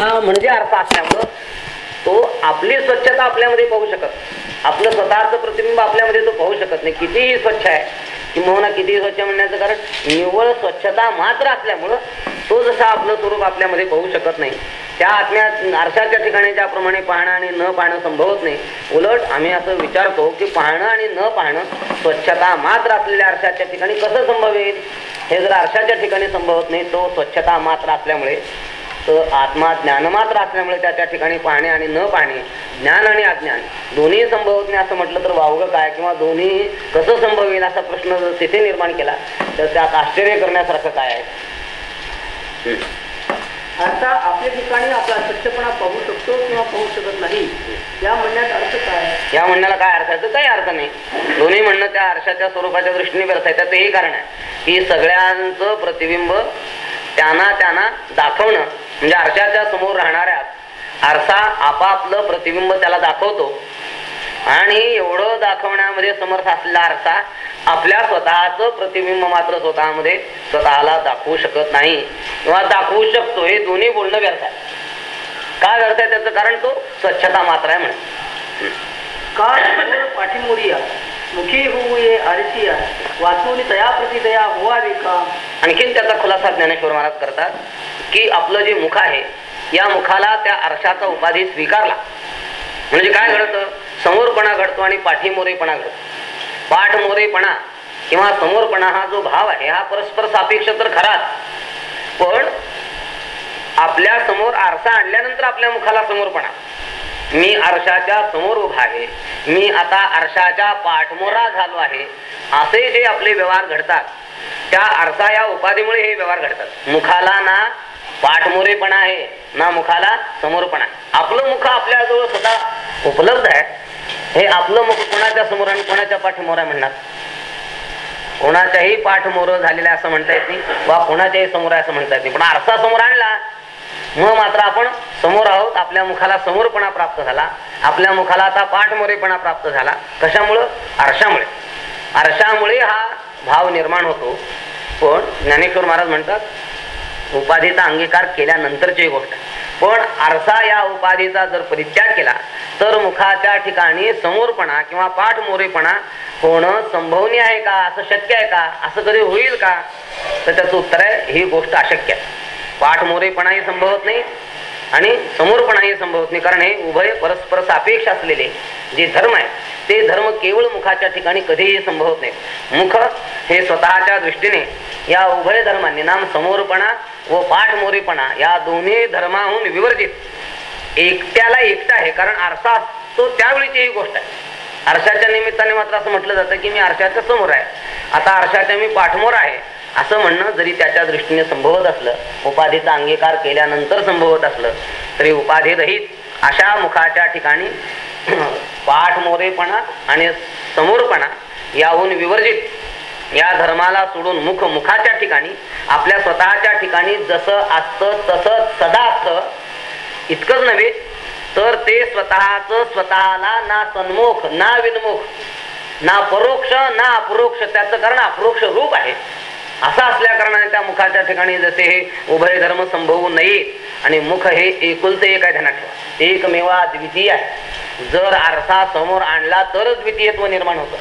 म्हणजे अर्थ असल्यामुळं तो आपली स्वच्छता आपल्यामध्ये पाहू शकत. आपलं स्वतःचं प्रतिबिंब आपल्यामध्ये तो पाहू शकत नाही. कितीही स्वच्छ आहे. किंवा कितीही स्वच्छ म्हणण्याचं कारण निव्वळ स्वच्छता मात्र असल्यामुळं तो जसा आपलं स्वरूप आपल्यामध्ये पाहू शकत नाही. त्या आत्म्यात आरशाच्या ठिकाणी ज्याप्रमाणे पाहणं आणि न पाहणं संभवत नाही. उलट आम्ही असं विचारतो की पाहणं आणि न पाहणं स्वच्छता मात्र असलेल्या आरशाच्या ठिकाणी कसं संभवेल? हे जर आरशाच्या ठिकाणी संभवत नाही तो स्वच्छता मात्र असल्यामुळे तर आत्मा ज्ञानमात्र असल्यामुळे त्या त्या ठिकाणी पाहणे आणि न पाहणे ज्ञान आणि अज्ञान दोन्ही संभवत नाही असं म्हटलं तर वावगं काय किंवा दोन्ही कसं संभवेल असा प्रश्न जर तिथे निर्माण केला तर त्यात आश्चर्य करण्यासारखं काय आहे. आता आपल्या ठिकाणी आपला स्वच्छपणा पाहू शकतो किंवा पाहू शकत नाही या म्हणण्यात अर्थ काय या म्हणण्याला काय अर्थ आहे? तर काही अर्थ नाही. दोन्ही म्हणणं त्या आरशाच्या स्वरूपाच्या दृष्टीने व्यर्थ आहे त्याचं हे कारण आहे की सगळ्यांचं प्रतिबिंब त्यांना त्यांना दाखवणं. म्हणजे आरशाच्या समोर राहणाऱ्या आरसा आपापलं प्रतिबिंब त्याला दाखवतो. आणि एवढं दाखवण्यामध्ये समर्थ असलेला आरसा आपल्या स्वतःच प्रतिबिंब मात्र स्वतःमध्ये स्वतःला दाखवू शकत नाही. किंवा दाखवू शकतो हे दोन्ही बोलणं व्यर्थ आहे. का व्यर्थ आहे त्याचं कारण तो स्वच्छता मात्र आहे म्हणे का समोर पाठीमोरिया मुखी होऊ ये आरसिया वाचून तया प्रति दया होवावी का आणखीन त्याचा खुलासा ज्ञानेश्वर महाराज करतात की आपलं जे मुख आहे या मुखाला त्या आरशाचा उपाधी स्वीकारला. म्हणजे काय घडतं? समोरपणा घडतो आणि पाठीमोरेपणा घडतो. पाठमोरेपणा किंवा समोरपणा हा जो भाव आहे हा परस्पर सापेक्ष तर खराच. पण आपल्यासमोर आरसा आणल्यानंतर आपल्या मुखाला समोरपणा. मी आरशाच्या समोर उभा आहे. मी आता आरशाच्या पाठमोरा झालो आहे. असे जे आपले व्यवहार घडतात. त्या आरसा या उपाधीमुळे हे व्यवहार घडतात. मुखाला ना पाठमोरेपणा आहे ना मुखाला समोरपणा आहे. आपलं मुख आपल्याजवळ स्वतः उपलब्ध आहे. हे आपलं मुख कोणाच्या समोर आणि कोणाच्या पाठमोरा म्हणणार? कोणाच्याही पाठमोर झालेला असं म्हणता येत नाही. वा कोणाच्याही समोर आहे असं म्हणता येत नाही. पण आरसा समोर आणला मग मात्र आपण समोर आहोत. आपल्या मुखाला समोरपणा प्राप्त झाला. आपल्या मुखाला आता पाठमोरेपणा प्राप्त झाला. कशामुळं? आरशामुळे. आरशामुळे हा भाव निर्माण होतो. पण ज्ञानेश्वर महाराज म्हणतात उपाधीचा अंगीकार केल्यानंतरची गोष्ट. पण आरसा या उपाधीचा जर परित्याग केला तर मुखाच्या ठिकाणी समोरपणा किंवा पाठमोरेपणा होणं संभवनीय आहे का? असं शक्य आहे का? असं कधी होईल का? तर त्याचं उत्तर आहे ही गोष्ट अशक्य आहे. पाठमोरेपणाही संभवत नाही आणि समोरपणाही संभवत नाही. कारण हे उभय परस्पर सापेक्ष असलेले जे धर्म आहे ते धर्म केवळ मुखाच्या ठिकाणी कधीही संभवत नाही. मुख हे स्वतःच्या दृष्टीने या उभय धर्मांनी नाम समोरपणा व पाठमोरेपणा या दोन्ही धर्माहून विवर्जित. एकट्याला एकटा आहे कारण आरसा असतो त्यावेळीची ही गोष्ट आहे. आरशाच्या निमित्ताने मात्र असं म्हटलं जातं की मी आरशाच्या समोर आहे. आता आरशाच्या मी पाठमोर आहे. असं म्हणणं जरी त्याच्या दृष्टीने संभवत असलं उपाधीचा अंगीकार केल्यानंतर संभवत असलं तरी उपाधी रहित अशा मुखाच्या ठिकाणी पाठमोरेपणा आणि समोरपणा याहून विवर्जित. या धर्माला सोडून मुख मुखाच्या ठिकाणी आपल्या स्वतःच्या ठिकाणी जसं असतं तसं सदा असतं इतकंच नव्हे तर ते स्वतःच स्वतःला ना सन्मुख ना विनमुख ना परोक्ष ना अपरोक्ष त्याचं कारण अपरोक्ष रूप आहे. असं असल्या कारणाने त्या मुखाच्या ठिकाणी जसे हे उभय धर्म संभवू नये आणि मुख हे एकुलते एक आहे ध्यानात ठेवा. एकमेवा द्वितीय आहे. जर आरसा समोर आणला तरच द्वितीयत्व निर्माण होतं.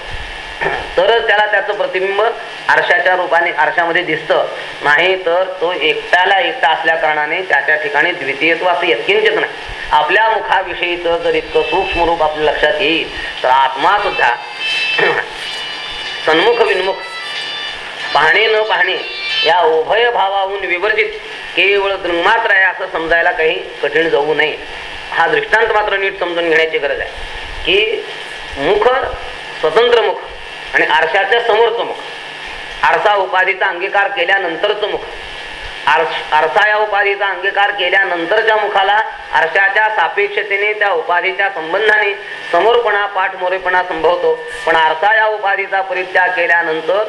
तरच त्याला त्याचं प्रतिबिंब आरशाच्या रूपाने आरशामध्ये दिसतं. नाही तर तो एकट्याला एकटा असल्या कारणाने त्याच्या ठिकाणी द्वितीयत्व असं यत्किंचित नाही. आपल्या मुखाविषयीचं जर इतकं सूक्ष्म रूप आपल्या लक्षात येईल तर आत्मा सुद्धा सन्मुख विन्मुख पाहणे न पाहणे या उभय भावाहून विवर्जित केवळ दृंगमात्र आहे असं समजायला काही कठीण जाऊ नये. हा दृष्टांत मात्र नीट समजून घेण्याची गरज आहे. की मुख स्वतंत्र मुख आणि आरशाच्या समोरचं मुख. आरसा उपाधीचा अंगीकार केल्यानंतरचं मुख. आरसा या उपाधीचा अंगीकार केल्यानंतरच्या मुखाला आरशाच्या सापेक्षतेने त्या उपाधीच्या संबंधाने समोरपणा पाठमोरेपणा संभवतो. पण आरसा या उपाधीचा परित्याग केल्यानंतर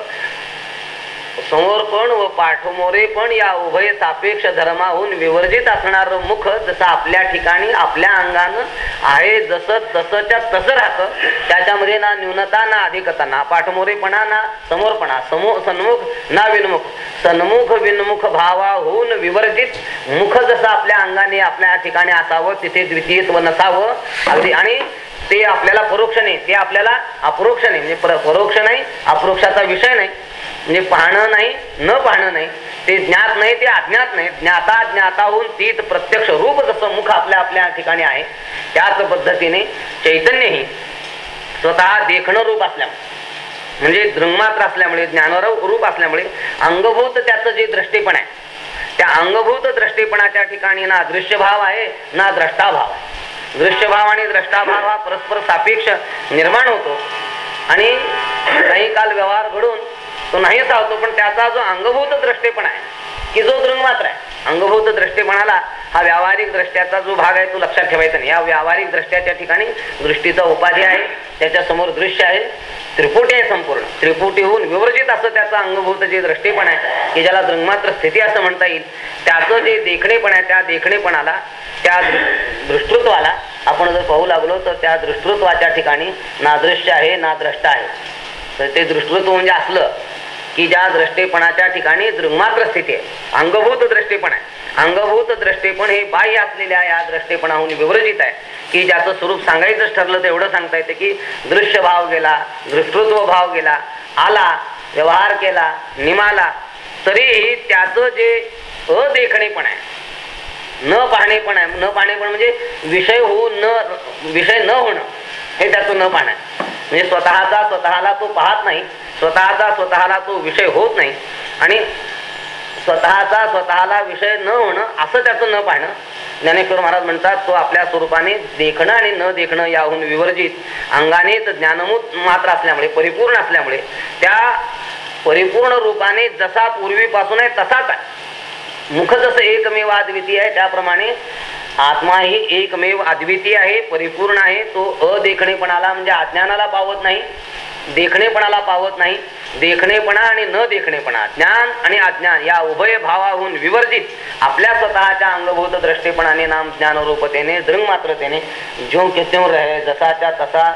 समोरपण व पाठमोरे पण या उभय सापेक्ष धर्माहून विवर्जित असणार मुख जसं आपल्या ठिकाणी आपल्या अंगानं आहे जसं तसंच्या तसं राहतं. त्याच्यामध्ये ना न्यूनता ना अधिकता ना पाठमोरेपणा ना समोरपणा समो सन्मुख ना विनमुख. सन्मुख विनमुख भावाहून विवर्जित मुख जसं आपल्या अंगाने आपल्या ठिकाणी असावं तिथे द्वितीयत्व नसावं. अगदी. आणि ते आपल्याला परोक्ष नाही. ते आपल्याला अपरोक्ष नाही. म्हणजे पर- परोक्ष नाही अपरोक्षाचा विषय नाही. म्हणजे पाहणं नाही न पाहणं नाही. ते ज्ञात नाही ते अज्ञात नाही. ज्ञाता ज्ञाताहून तीत प्रत्यक्ष रूप जसं मुख आपल्या आपल्या ठिकाणी आहे त्याच पद्धतीने चैतन्यही स्वतः देखणं रूप असल्यामुळे म्हणजे दृंगमात्र असल्यामुळे ज्ञानवर रूप असल्यामुळे अंगभूत त्याचं जे दृष्टीपण आहे त्या अंगभूत दृष्टीपणाच्या ठिकाणी ना दृश्यभाव आहे ना द्रष्टाभाव आहे. दृश्यभाव आणि द्रष्टाभाव हा परस्पर सापेक्ष निर्माण होतो. आणि काही काल व्यवहार घडून तो नाही होतो पण त्याचा जो अंगभूत दृष्टेपण आहे की जो दृंगमात्र आहे अंगभूत दृष्टीपणाला हा व्यावहारिक दृष्ट्याचा जो भाग आहे तो लक्षात ठेवायचा नाही. या व्यावहारिक दृष्ट्याच्या ठिकाणी दृष्टीचा उपाधी आहे त्याच्यासमोर दृश्य आहे त्रिपुटी आहे संपूर्ण. त्रिपुटीहून विवर्जित असं त्याचं अंगभूत जे दृष्टीपण आहे की ज्याला दृंगमात्र स्थिती असं म्हणता येईल त्याचं जे देखणेपण आहे त्या देखणेपणाला त्या दृष्टृत्वाला आपण जर पाहू लागलो तर त्या दृष्टृत्वाच्या ठिकाणी ना दृश्य आहे ना द्रष्ट आहे. तर ते दृष्टृत्व म्हणजे असलं की ज्या दृष्टीपणाच्या ठिकाणी दृंगमात्र स्थिती आहे. अंगभूत दृष्टीपण आहे. अंगभूत दृष्टीपण हे बाह्य असलेल्या या दृष्टीपणाहून विवर्जित आहे. की ज्याचं स्वरूप सांगायचंच ठरलं तर एवढं सांगता येतं की दृश्य भाव गेला दृष्टृत्व भाव गेला आला व्यवहार केला निमाला तरीही त्याचं जे अदेखणेपण आहे न पाहणेपण आहे न पाहणेपण म्हणजे विषय होऊन न विषय न होणं हे त्याचं न पाहणं आहे. म्हणजे स्वतःचा स्वतःला तो पाहत नाही स्वतःचा स्वतःला तो विषय होत नाही. आणि स्वतःचा स्वतःला विषय न होणं असं त्याचं न पाहणं ज्ञानेश्वर महाराज म्हणतात तो आपल्या स्वरूपाने देखणं आणि न देखणं याहून विवर्जित अंगानेच ज्ञानमूत मात्र असल्यामुळे परिपूर्ण असल्यामुळे त्या परिपूर्ण रूपाने जसा पूर्वीपासून आहे तसाच आहे. मुख जसं एकमेव अद्वितीय आहे. त्याप्रमाणे आत्मा ही एकमेव अद्वितीय आहे परिपूर्ण आहे. तो अदेखणेपणाला म्हणजे अज्ञानाला पावत नाही देखणेपणाला पावत नाही. देखणेपणा आणि न देखणेपणा ज्ञान आणि अज्ञान या उभय भावाहून विवर्जित आपल्या स्वतःच्या अंगभूत दृष्टीपणाने नाम ज्ञानरूपतेने दृंग मात्रतेने ज्यो के त्यों रहे जसाच्या तसा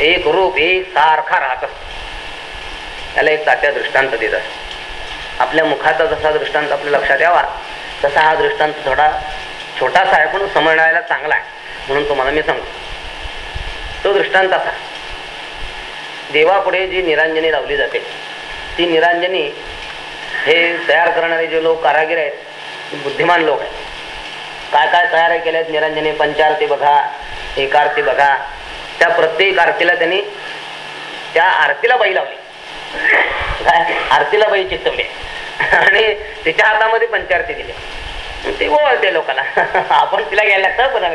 एक रूप एक सारखा राहत असतो. त्याला एक साध्या दृष्टांत देत असतो. आपल्या मुखाचा जसा दृष्टांत आपल्या लक्षात यावा तसा हा दृष्टांत थोडा छोटासा आहे पण समजण्याला चांगला आहे म्हणून तुम्हाला मी सांगतो. तो दृष्टांत असा. देवापुढे जी निरांजनी लावली जाते ती निरांजनी हे तयार करणारे जे लोक कारागीर आहेत बुद्धिमान लोक आहेत. काय काय तयार केल्या आहेत निरांजनी पंचारती बघा एकारती बघा त्या प्रत्येक आरतीला त्यांनी त्या आरतीला बाई लावली. काय? आरतीला बाई चित्तवली आणि तिच्या हातामध्ये पंचारती दिली. ती ओळखते लोकांना. आपण तिला घ्यायला तर पण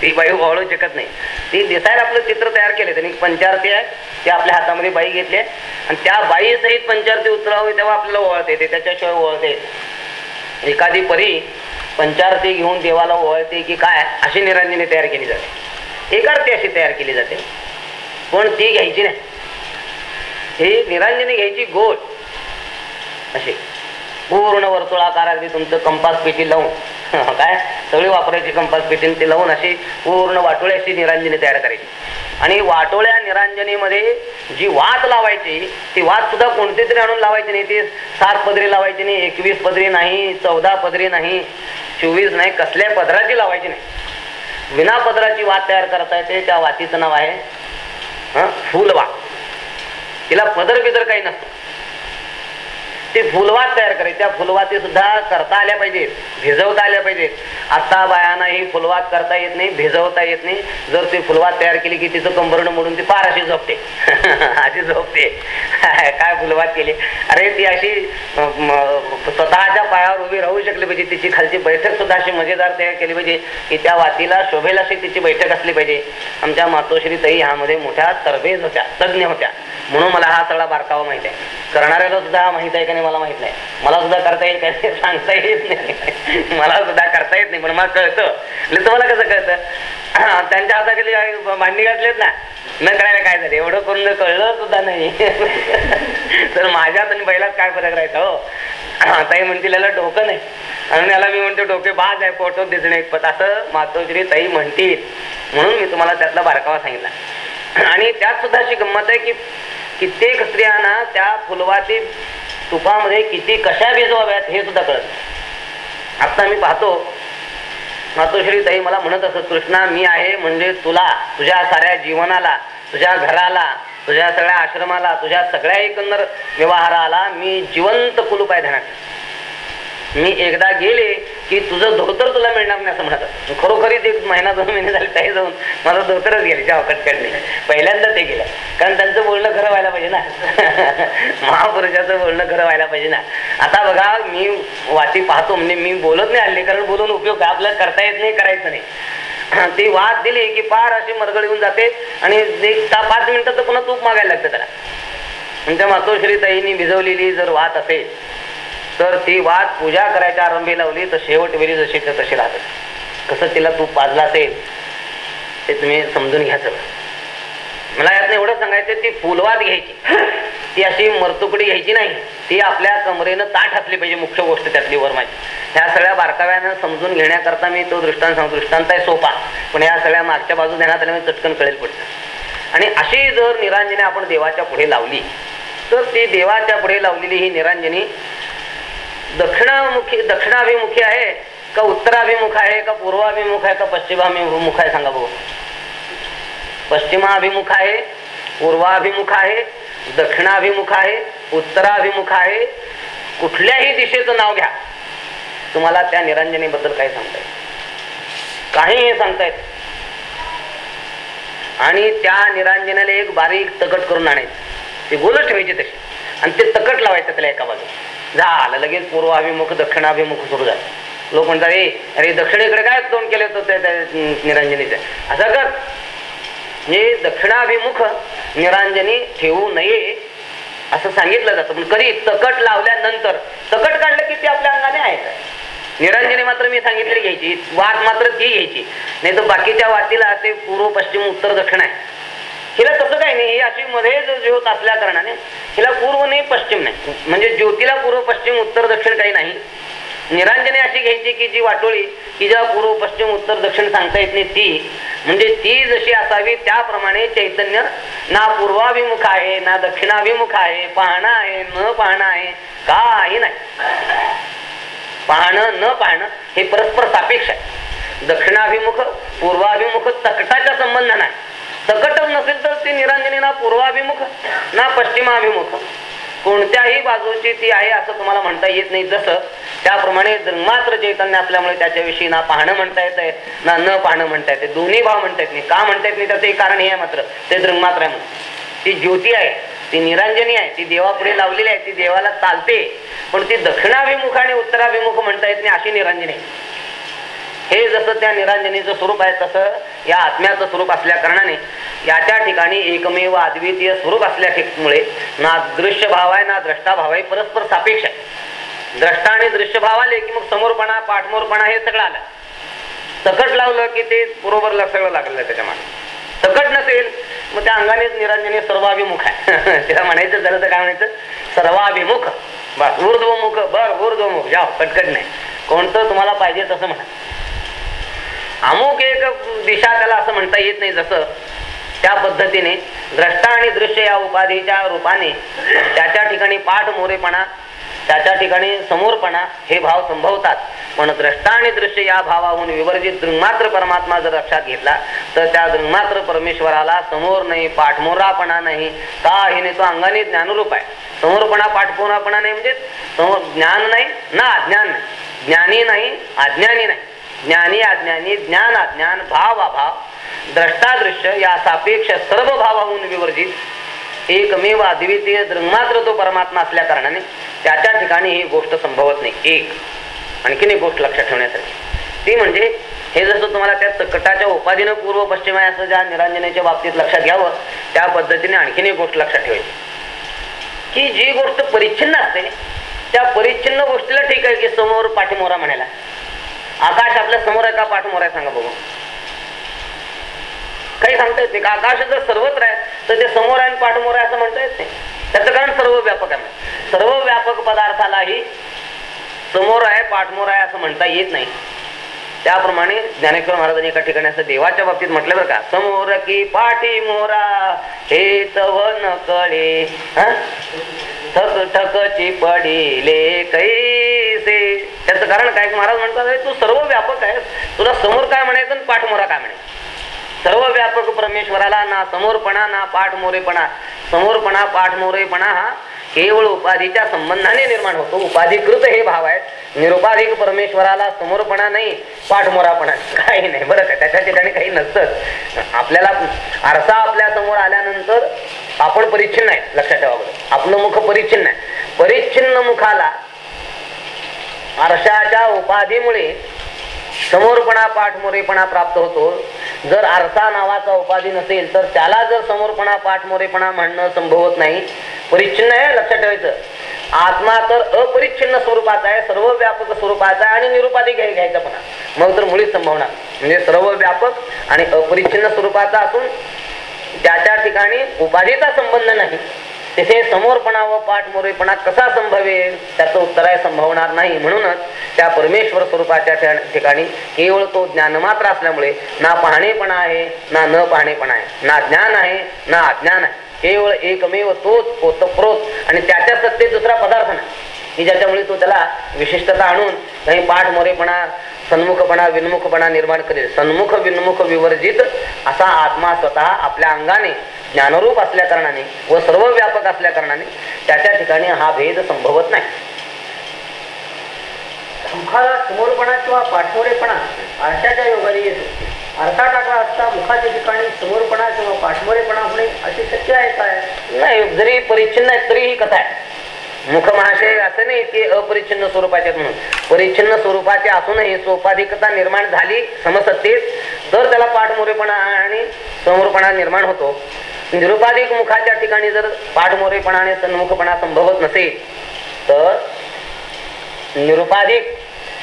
ती बाई ओळू शकत नाही. ती दिसायला आपलं चित्र तयार केले त्यांनी पंचारती आहे ते आपल्या हातामध्ये बाई घेतली आहे. आणि त्या बाई सहित पंचारती उतरावी तेव्हा आपल्याला ओळते येते त्याच्याशिवाय ओळखते एखादी परी पंचारती घेऊन देवाला ओळखते की काय अशी निरांजनी तयार केली जाते. एक आरती अशी तयार केली जाते. पण ती घ्यायची नाही. ही निरांजने घ्यायची गोल अशी पूर्ण वर्तुळाकार अगदी तुमचं कंपास पेटी लावून. काय? सगळी वापरायची कंपास पेटी ती लावून अशी पूर्ण वाटोळ्याची निरांजनी तयार करायची. आणि वाटोळ्या निरांजनीमध्ये जी वात लावायची ती वात सुद्धा कोणती तरी आणून लावायची नाही. ती सात पदरी लावायची नाही एकवीस पदरी नाही चौदा पदरी नाही चोवीस नाही कसल्या पदराची लावायची नाही. विना पदराची वात तयार करता येते त्या वातीचं नाव आहे हं फुलवात तिला पदर बिदर काही नसतं. ते फुलवात तयार करायचे. त्या फुलवाती सुद्धा करता आल्या पाहिजेत भिजवता आल्या पाहिजेत. आता बायांना ही फुलवात करता येत नाही भिजवता येत नाही. जर ती फुलवात तयार केली की तिचं कंबरण मोडून ती फार अशी झोपते. अशी झोपते. काय फुलवात केली? अरे ती अशी स्वतःच्या पायावर उभी राहू शकली पाहिजे. तिची खालची बैठक सुद्धा अशी मजेदार तयार केली पाहिजे की त्या वातीला शोभेल अशी तिची बैठक असली पाहिजे. आमच्या मातोश्री ताई ह्यामध्ये मोठ्या तरबेज होत्या तज्ज्ञ होत्या. म्हणून मला हा सगळा बारकावा माहीत आहे. करणाऱ्याला सुद्धा माहीत आहे का नाही मला माहीत नाही. मला सुद्धा करता येईल का नाही सांगता येत नाही. मला सुद्धा करता येत नाही पण मला कळतं. म्हणजे तुम्हाला कसं कळतं? त्यांच्या हाताखाली भांडी घातलेत ना. न करायला काय झालं? एवढं करून कळलं सुद्धा नाही. तर माझ्यात आणि बैलात काय फरक राहायचा हो? ताई म्हणतील याला डोकं नाही. आणि याला मी म्हणतो डोके बाज आहे फोटो दिसणे पण असं मातोश्री ताई म्हणतील. म्हणून मी तुम्हाला त्यातला बारकावा सांगितला. आणि त्यात सुद्धा अशी गंमत आहे की कित्येक स्त्रियांना त्या फुलवाती तुपामध्ये किती कशा भिजवाव्यात हे सुद्धा कळत आता मी पाहतो मातोश्री ताई मला म्हणत असत कृष्णा मी आहे म्हणजे तुला तुझ्या साऱ्या जीवनाला तुझ्या घराला तुझ्या सगळ्या आश्रमाला तुझ्या सगळ्या एकंदर व्यवहाराला मी जिवंत कुलूप आहे ध्यानात मी एकदा गेले की तुझं धोतर तुला मिळणार नाही असं म्हणत खरोखरीच एक महिना दोन महिने झाले काही जाऊन माझं धोतरच गेले जेव्हा कटकटले पहिल्यांदा ते गेलं. कारण त्यांचं बोलणं खरं व्हायला पाहिजे ना. महापुरुषाचं बोलणं खरं व्हायला पाहिजे ना. आता बघा मी वाती पाहतो म्हणजे मी बोलत नाही आले कारण बोलून उपयोग आपल्याला करता येत नाही करायचं नाही. ती वाद दिली की पार अशी मरगळ येऊन जाते आणि एक ता- पाच मिनिटं तर पुन्हा तूप मागायला लागतं त्याला. म्हणजे मातोश्री ताईंनी भिजवलेली जर वात असेल तर ती वाद पूजा करायच्या आरंभी लावली तर शेवट वेळी जशी तशी राहते. कसं तिला तूप पाजला असेल ते तुम्ही समजून घ्यायचं मला यातनं एवढं सांगायचं ती फुलवाद घ्यायची. ती अशी मरतुकडी घ्यायची नाही. ती आपल्या कमरेनं ताठ असली पाहिजे मुख्य गोष्ट त्यातली वरमाची ह्या सगळ्या बारकाव्यानं समजून घेण्याकरता मी तो दृष्टांत सांगतो. दृष्टांत आहे सोपा. पण ह्या सगळ्या मागच्या बाजू देण्यात आल्या म्हणजे चटकन कळेल पडतं आणि अशी जर निरांजने आपण देवाच्या पुढे लावली तर ती देवाच्या पुढे लावलेली ही निरांजनी दक्षिणामुखी दक्षिणाभिमुखी आहे का उत्तराभिमुख आहे का पूर्वाभिमुख आहे का पश्चिमाभिमुख आहे सांगा बघू. पश्चिमाभिमुख आहे पूर्वाभिमुख आहे दक्षिणाभिमुख आहे उत्तराभिमुख आहे. कुठल्याही दिशेचं नाव घ्या. तुम्हाला त्या निरंजनीबद्दल काय सांगता येईल काही हे सांगता येत आणि त्या निरांजनाला एक बारीक तकट करून आणायचं. ते गोलच ठेवायचे तसे आणि ते तकट लावायचं त्याला एका बाजूला. झालं लगेच पूर्वाभिमुख दक्षिणाभिमुख सुरू झालं. लोक म्हणतात ए अरे दक्षिणेकडे काय तोंड केले होते त्या असं कर. म्हणजे दक्षिणाभिमुख निरांजनी ठेवू नये असं सांगितलं जातं. पण कधी तकट लावल्यानंतर तकट काढलं की ते आपल्या अंगाने आहे. निरांजनी मात्र मी सांगितलेली घ्यायची वात मात्र ती घ्यायची. नाही तर बाकीच्या वातीला ते पूर्व पश्चिम उत्तर दक्षिण आहे. हिला तसं काही नाही ही अशी मध्ये ज्योत असल्या कारणाने हिला पूर्व नाही पश्चिम नाही. म्हणजे ज्योतीला पूर्व पश्चिम उत्तर दक्षिण काही नाही. निरांजने अशी घ्यायची की जी वाटोळी की ज्या पूर्व पश्चिम उत्तर दक्षिण सांगता येत नाही ती. म्हणजे ती जशी असावी त्याप्रमाणे चैतन्य ना पूर्वाभिमुख आहे ना दक्षिणाभिमुख आहे. पाहणं आहे न पाहणं आहे काही नाही. पाहणं न पाहणं हे परस्पर सापेक्ष आहे. दक्षिणाभिमुख पूर्वाभिमुख तकटाच्या संबंध नाही तकटच नसेल तर ती निरांजनी ना पूर्वाभिमुख ना पश्चिमाभिमुख. कोणत्याही बाजूची ती आहे असं तुम्हाला म्हणता येत नाही. जसं त्याप्रमाणे मात्र चैतन्य असल्यामुळे त्याच्याविषयी ना पाहणं म्हणता येत आहे ना न पाहणं म्हणता येते दोन्ही भाव म्हणता येत नाही. का म्हणता येत नाही? त्याचं एक कारण हे आहे मात्र. ते दृंगमात्र आहे म्हणून. ती ज्योती आहे ती निरांजनी आहे ती देवापुढे लावलेली आहे ती देवाला चालते. पण ती दक्षिणाभिमुख आणि उत्तराभिमुख म्हणता येत नाही अशी निरांजनी. आहे हे जसं त्या निरांजनीचं स्वरूप आहे तसं या आत्म्याचं स्वरूप असल्या कारणाने याच्या ठिकाणी एकमेव अद्वितीय स्वरूप असल्यामुळे ना दृश्य भाव आहे ना द्रष्टा भाव आहे परस्पर सापेक्ष आहे. द्रष्टा आणि दृश्य भाव आले की मग समोरपणा पाठमोरपणा हे सगळं आलं. सकट लावलं की ते बरोबर सगळं लागलं त्याच्यामागे सकट नसेल मग त्या अंगानेच निरांजनी सर्वाभिमुख आहे. त्याला म्हणायचं झालं तर काय म्हणायचं? सर्वाभिमुख. बस ऊर्ध्वमुख बर ऊर्ध्वमुख. या कटकट नाही. कोणतं तुम्हाला पाहिजे तसं म्हणा. अमुक एक दिशा त्याला असं म्हणता येत नाही जसं त्या पद्धतीने द्रष्टा आणि दृश्य या उपाधीच्या रूपाने त्याच्या ठिकाणी पाठ मोरेपणा त्याच्या ठिकाणी समोरपणा हे भाव संभवतात. पण द्रष्टा आणि दृश्य या भावाहून विवर्जित दृंगमात्र परमात्मा जर लक्षात घेतला तर त्या दृंगमात्र परमेश्वराला समोर नाही पाठमोरापणा नाही. का हिने तो अंगाने ज्ञानरूप आहे. समोरपणा पाठमोरापणा नाही म्हणजे समोर ज्ञान नाही ना अज्ञान नाही. ज्ञानी नाही अज्ञानी नाही. ज्ञानी अज्ञानी ज्ञान अज्ञान भाव अभाव द्रष्टादृश्य या सापेक्ष सर्व भावाहून विवर्जित एकमेव अद्वितीय दृंगमात्र तो परमात्मा असल्या कारणाने त्याच्या ठिकाणी ही गोष्ट संभवत नाही. एक. आणखीन एक गोष्ट लक्षात ठेवण्यासाठी ती म्हणजे हे जसं तुम्हाला त्या तकटाच्या उपाधीनं पूर्व पश्चिम आहे असं ज्या निरांजनेच्या बाबतीत लक्षात घ्यावं त्या पद्धतीने आणखीन एक गोष्ट लक्षात ठेवायची. की जी गोष्ट परिच्छिन्न असते त्या परिच्छिन्न गोष्टीला ठीक आहे की समोर पाठीमोरा म्हणायला. आकाश आपल्यासमोर आहे का? पाठमोर आहे सांगा बघू. काही सांगता येत नाही. का आकाश जर सर्वत्र आहे तर ते समोर आहे पाठमोर आहे असं म्हणता येत नाही. त्याचं कारण सर्व व्यापक आहे. सर्व व्यापक पदार्थालाही समोर आहे पाठमोर आहे असं म्हणता येत नाही. त्याप्रमाणे ज्ञानेश्वर महाराजांनी एका ठिकाणी असं देवाच्या बाबतीत म्हटलं बरं का समोर की पाठी मोरा हे तव न कळे हं? ठक ठकची पडिले कै त्याचं कारण काय? महाराज म्हणतात तू सर्व व्यापक आहे तुला समोर काय म्हणायचं आणि पाठमोरा काय म्हणायचं? सर्व व्यापक परमेश्वराला ना समोरपणा ना पाठमोरेपणा. समोरपणा पाठमोरेपणा हा केवळ उपाधीच्या संबंधाने निर्माण होतो. उपाधिकृत हे भाव आहेत. निरुपाधिक परमेश्वराला समोरपणा नाही पाठमोरापणा काही नाही. बरं का? त्याच्या ठिकाणी काही नसतं. आपल्याला आरसा आपल्यासमोर आल्यानंतर आपण परिच्छिन्न आहे लक्षात ठेवा बरं. आपलं मुख परिच्छिन्न आहे. परिच्छिन्न मुखाला आरशाच्या उपाधीमुळे समोरपणा पाठमोरेपणा प्राप्त होतो. जर आरसा नावाचा उपाधी नसेल तर त्याला जर समोरपणा पाठमोरेपणा म्हणणं संभवत नाही. परिच्छिन्न आहे लक्षात ठेवायचं. आत्मा तर अपरिच्छिन्न स्वरूपाचा आहे सर्व व्यापक स्वरूपाचा आहे आणि निरुपाधी घ्याय घ्यायचा पण. मग तर मुळीच संभवणार. म्हणजे सर्व व्यापक आणि अपरिच्छिन्न स्वरूपाचा असून त्याच्या ठिकाणी उपाधीचा संबंध नाही. तिथे समोरपणा व पाठमोरेपणा कसा संभवेल त्याचं उत्तर आहे संभवणार नाही. म्हणूनच त्या परमेश्वर स्वरूपाच्या ठिकाणी केवळ तो ज्ञान मात्र असल्यामुळे ना पाहणेपणा आहे ना न पाहणेपणा आहे. ना ज्ञान आहे ना अज्ञान आहे. केवळ एकमेव तोच पोतप्रोत आणि त्याच्या सत्तेत दुसरा पदार्थ नाही. की ज्याच्यामुळे तो त्याला विशिष्टता आणून काही पाठमोरेपणा सन्मुखपणा विन्मुखपणा निर्माण करेल. सन्मुख विन्मुख विवर्जित असा आत्मा स्वतः आपल्या अंगाने ज्ञानरूप असल्या कारणाने व सर्व व्यापक असल्या कारणाने त्याच्या ठिकाणी हा भेद संभवत नाही. मुखाला समोरपणा किंवा पाठमोरेपणा आरशाच्या योगाने येतो टाकला असता मुखाच्या ठिकाणी समोरपणा किंवा पाठमोरेपणा होणे असे शक्य आहे काय? नाही जरी परिच्छिन्न आहेत तरी ही कथा आहे. मुख महाशय असं नाही की अपरिच्छिन्न स्वरूपाचे म्हणून. परिच्छिन्न स्वरूपाचे असूनही सोपाधिकता निर्माण झाली समसत्तेत तर त्याला पाठमोरेपणा आणि समोरपणा निर्माण होतो निरुपाधिक मुखाच्या ठिकाणी जर पाठमोरेपणा आणि सन्मुखपणा संभवत नसेल तर निरुपाधिक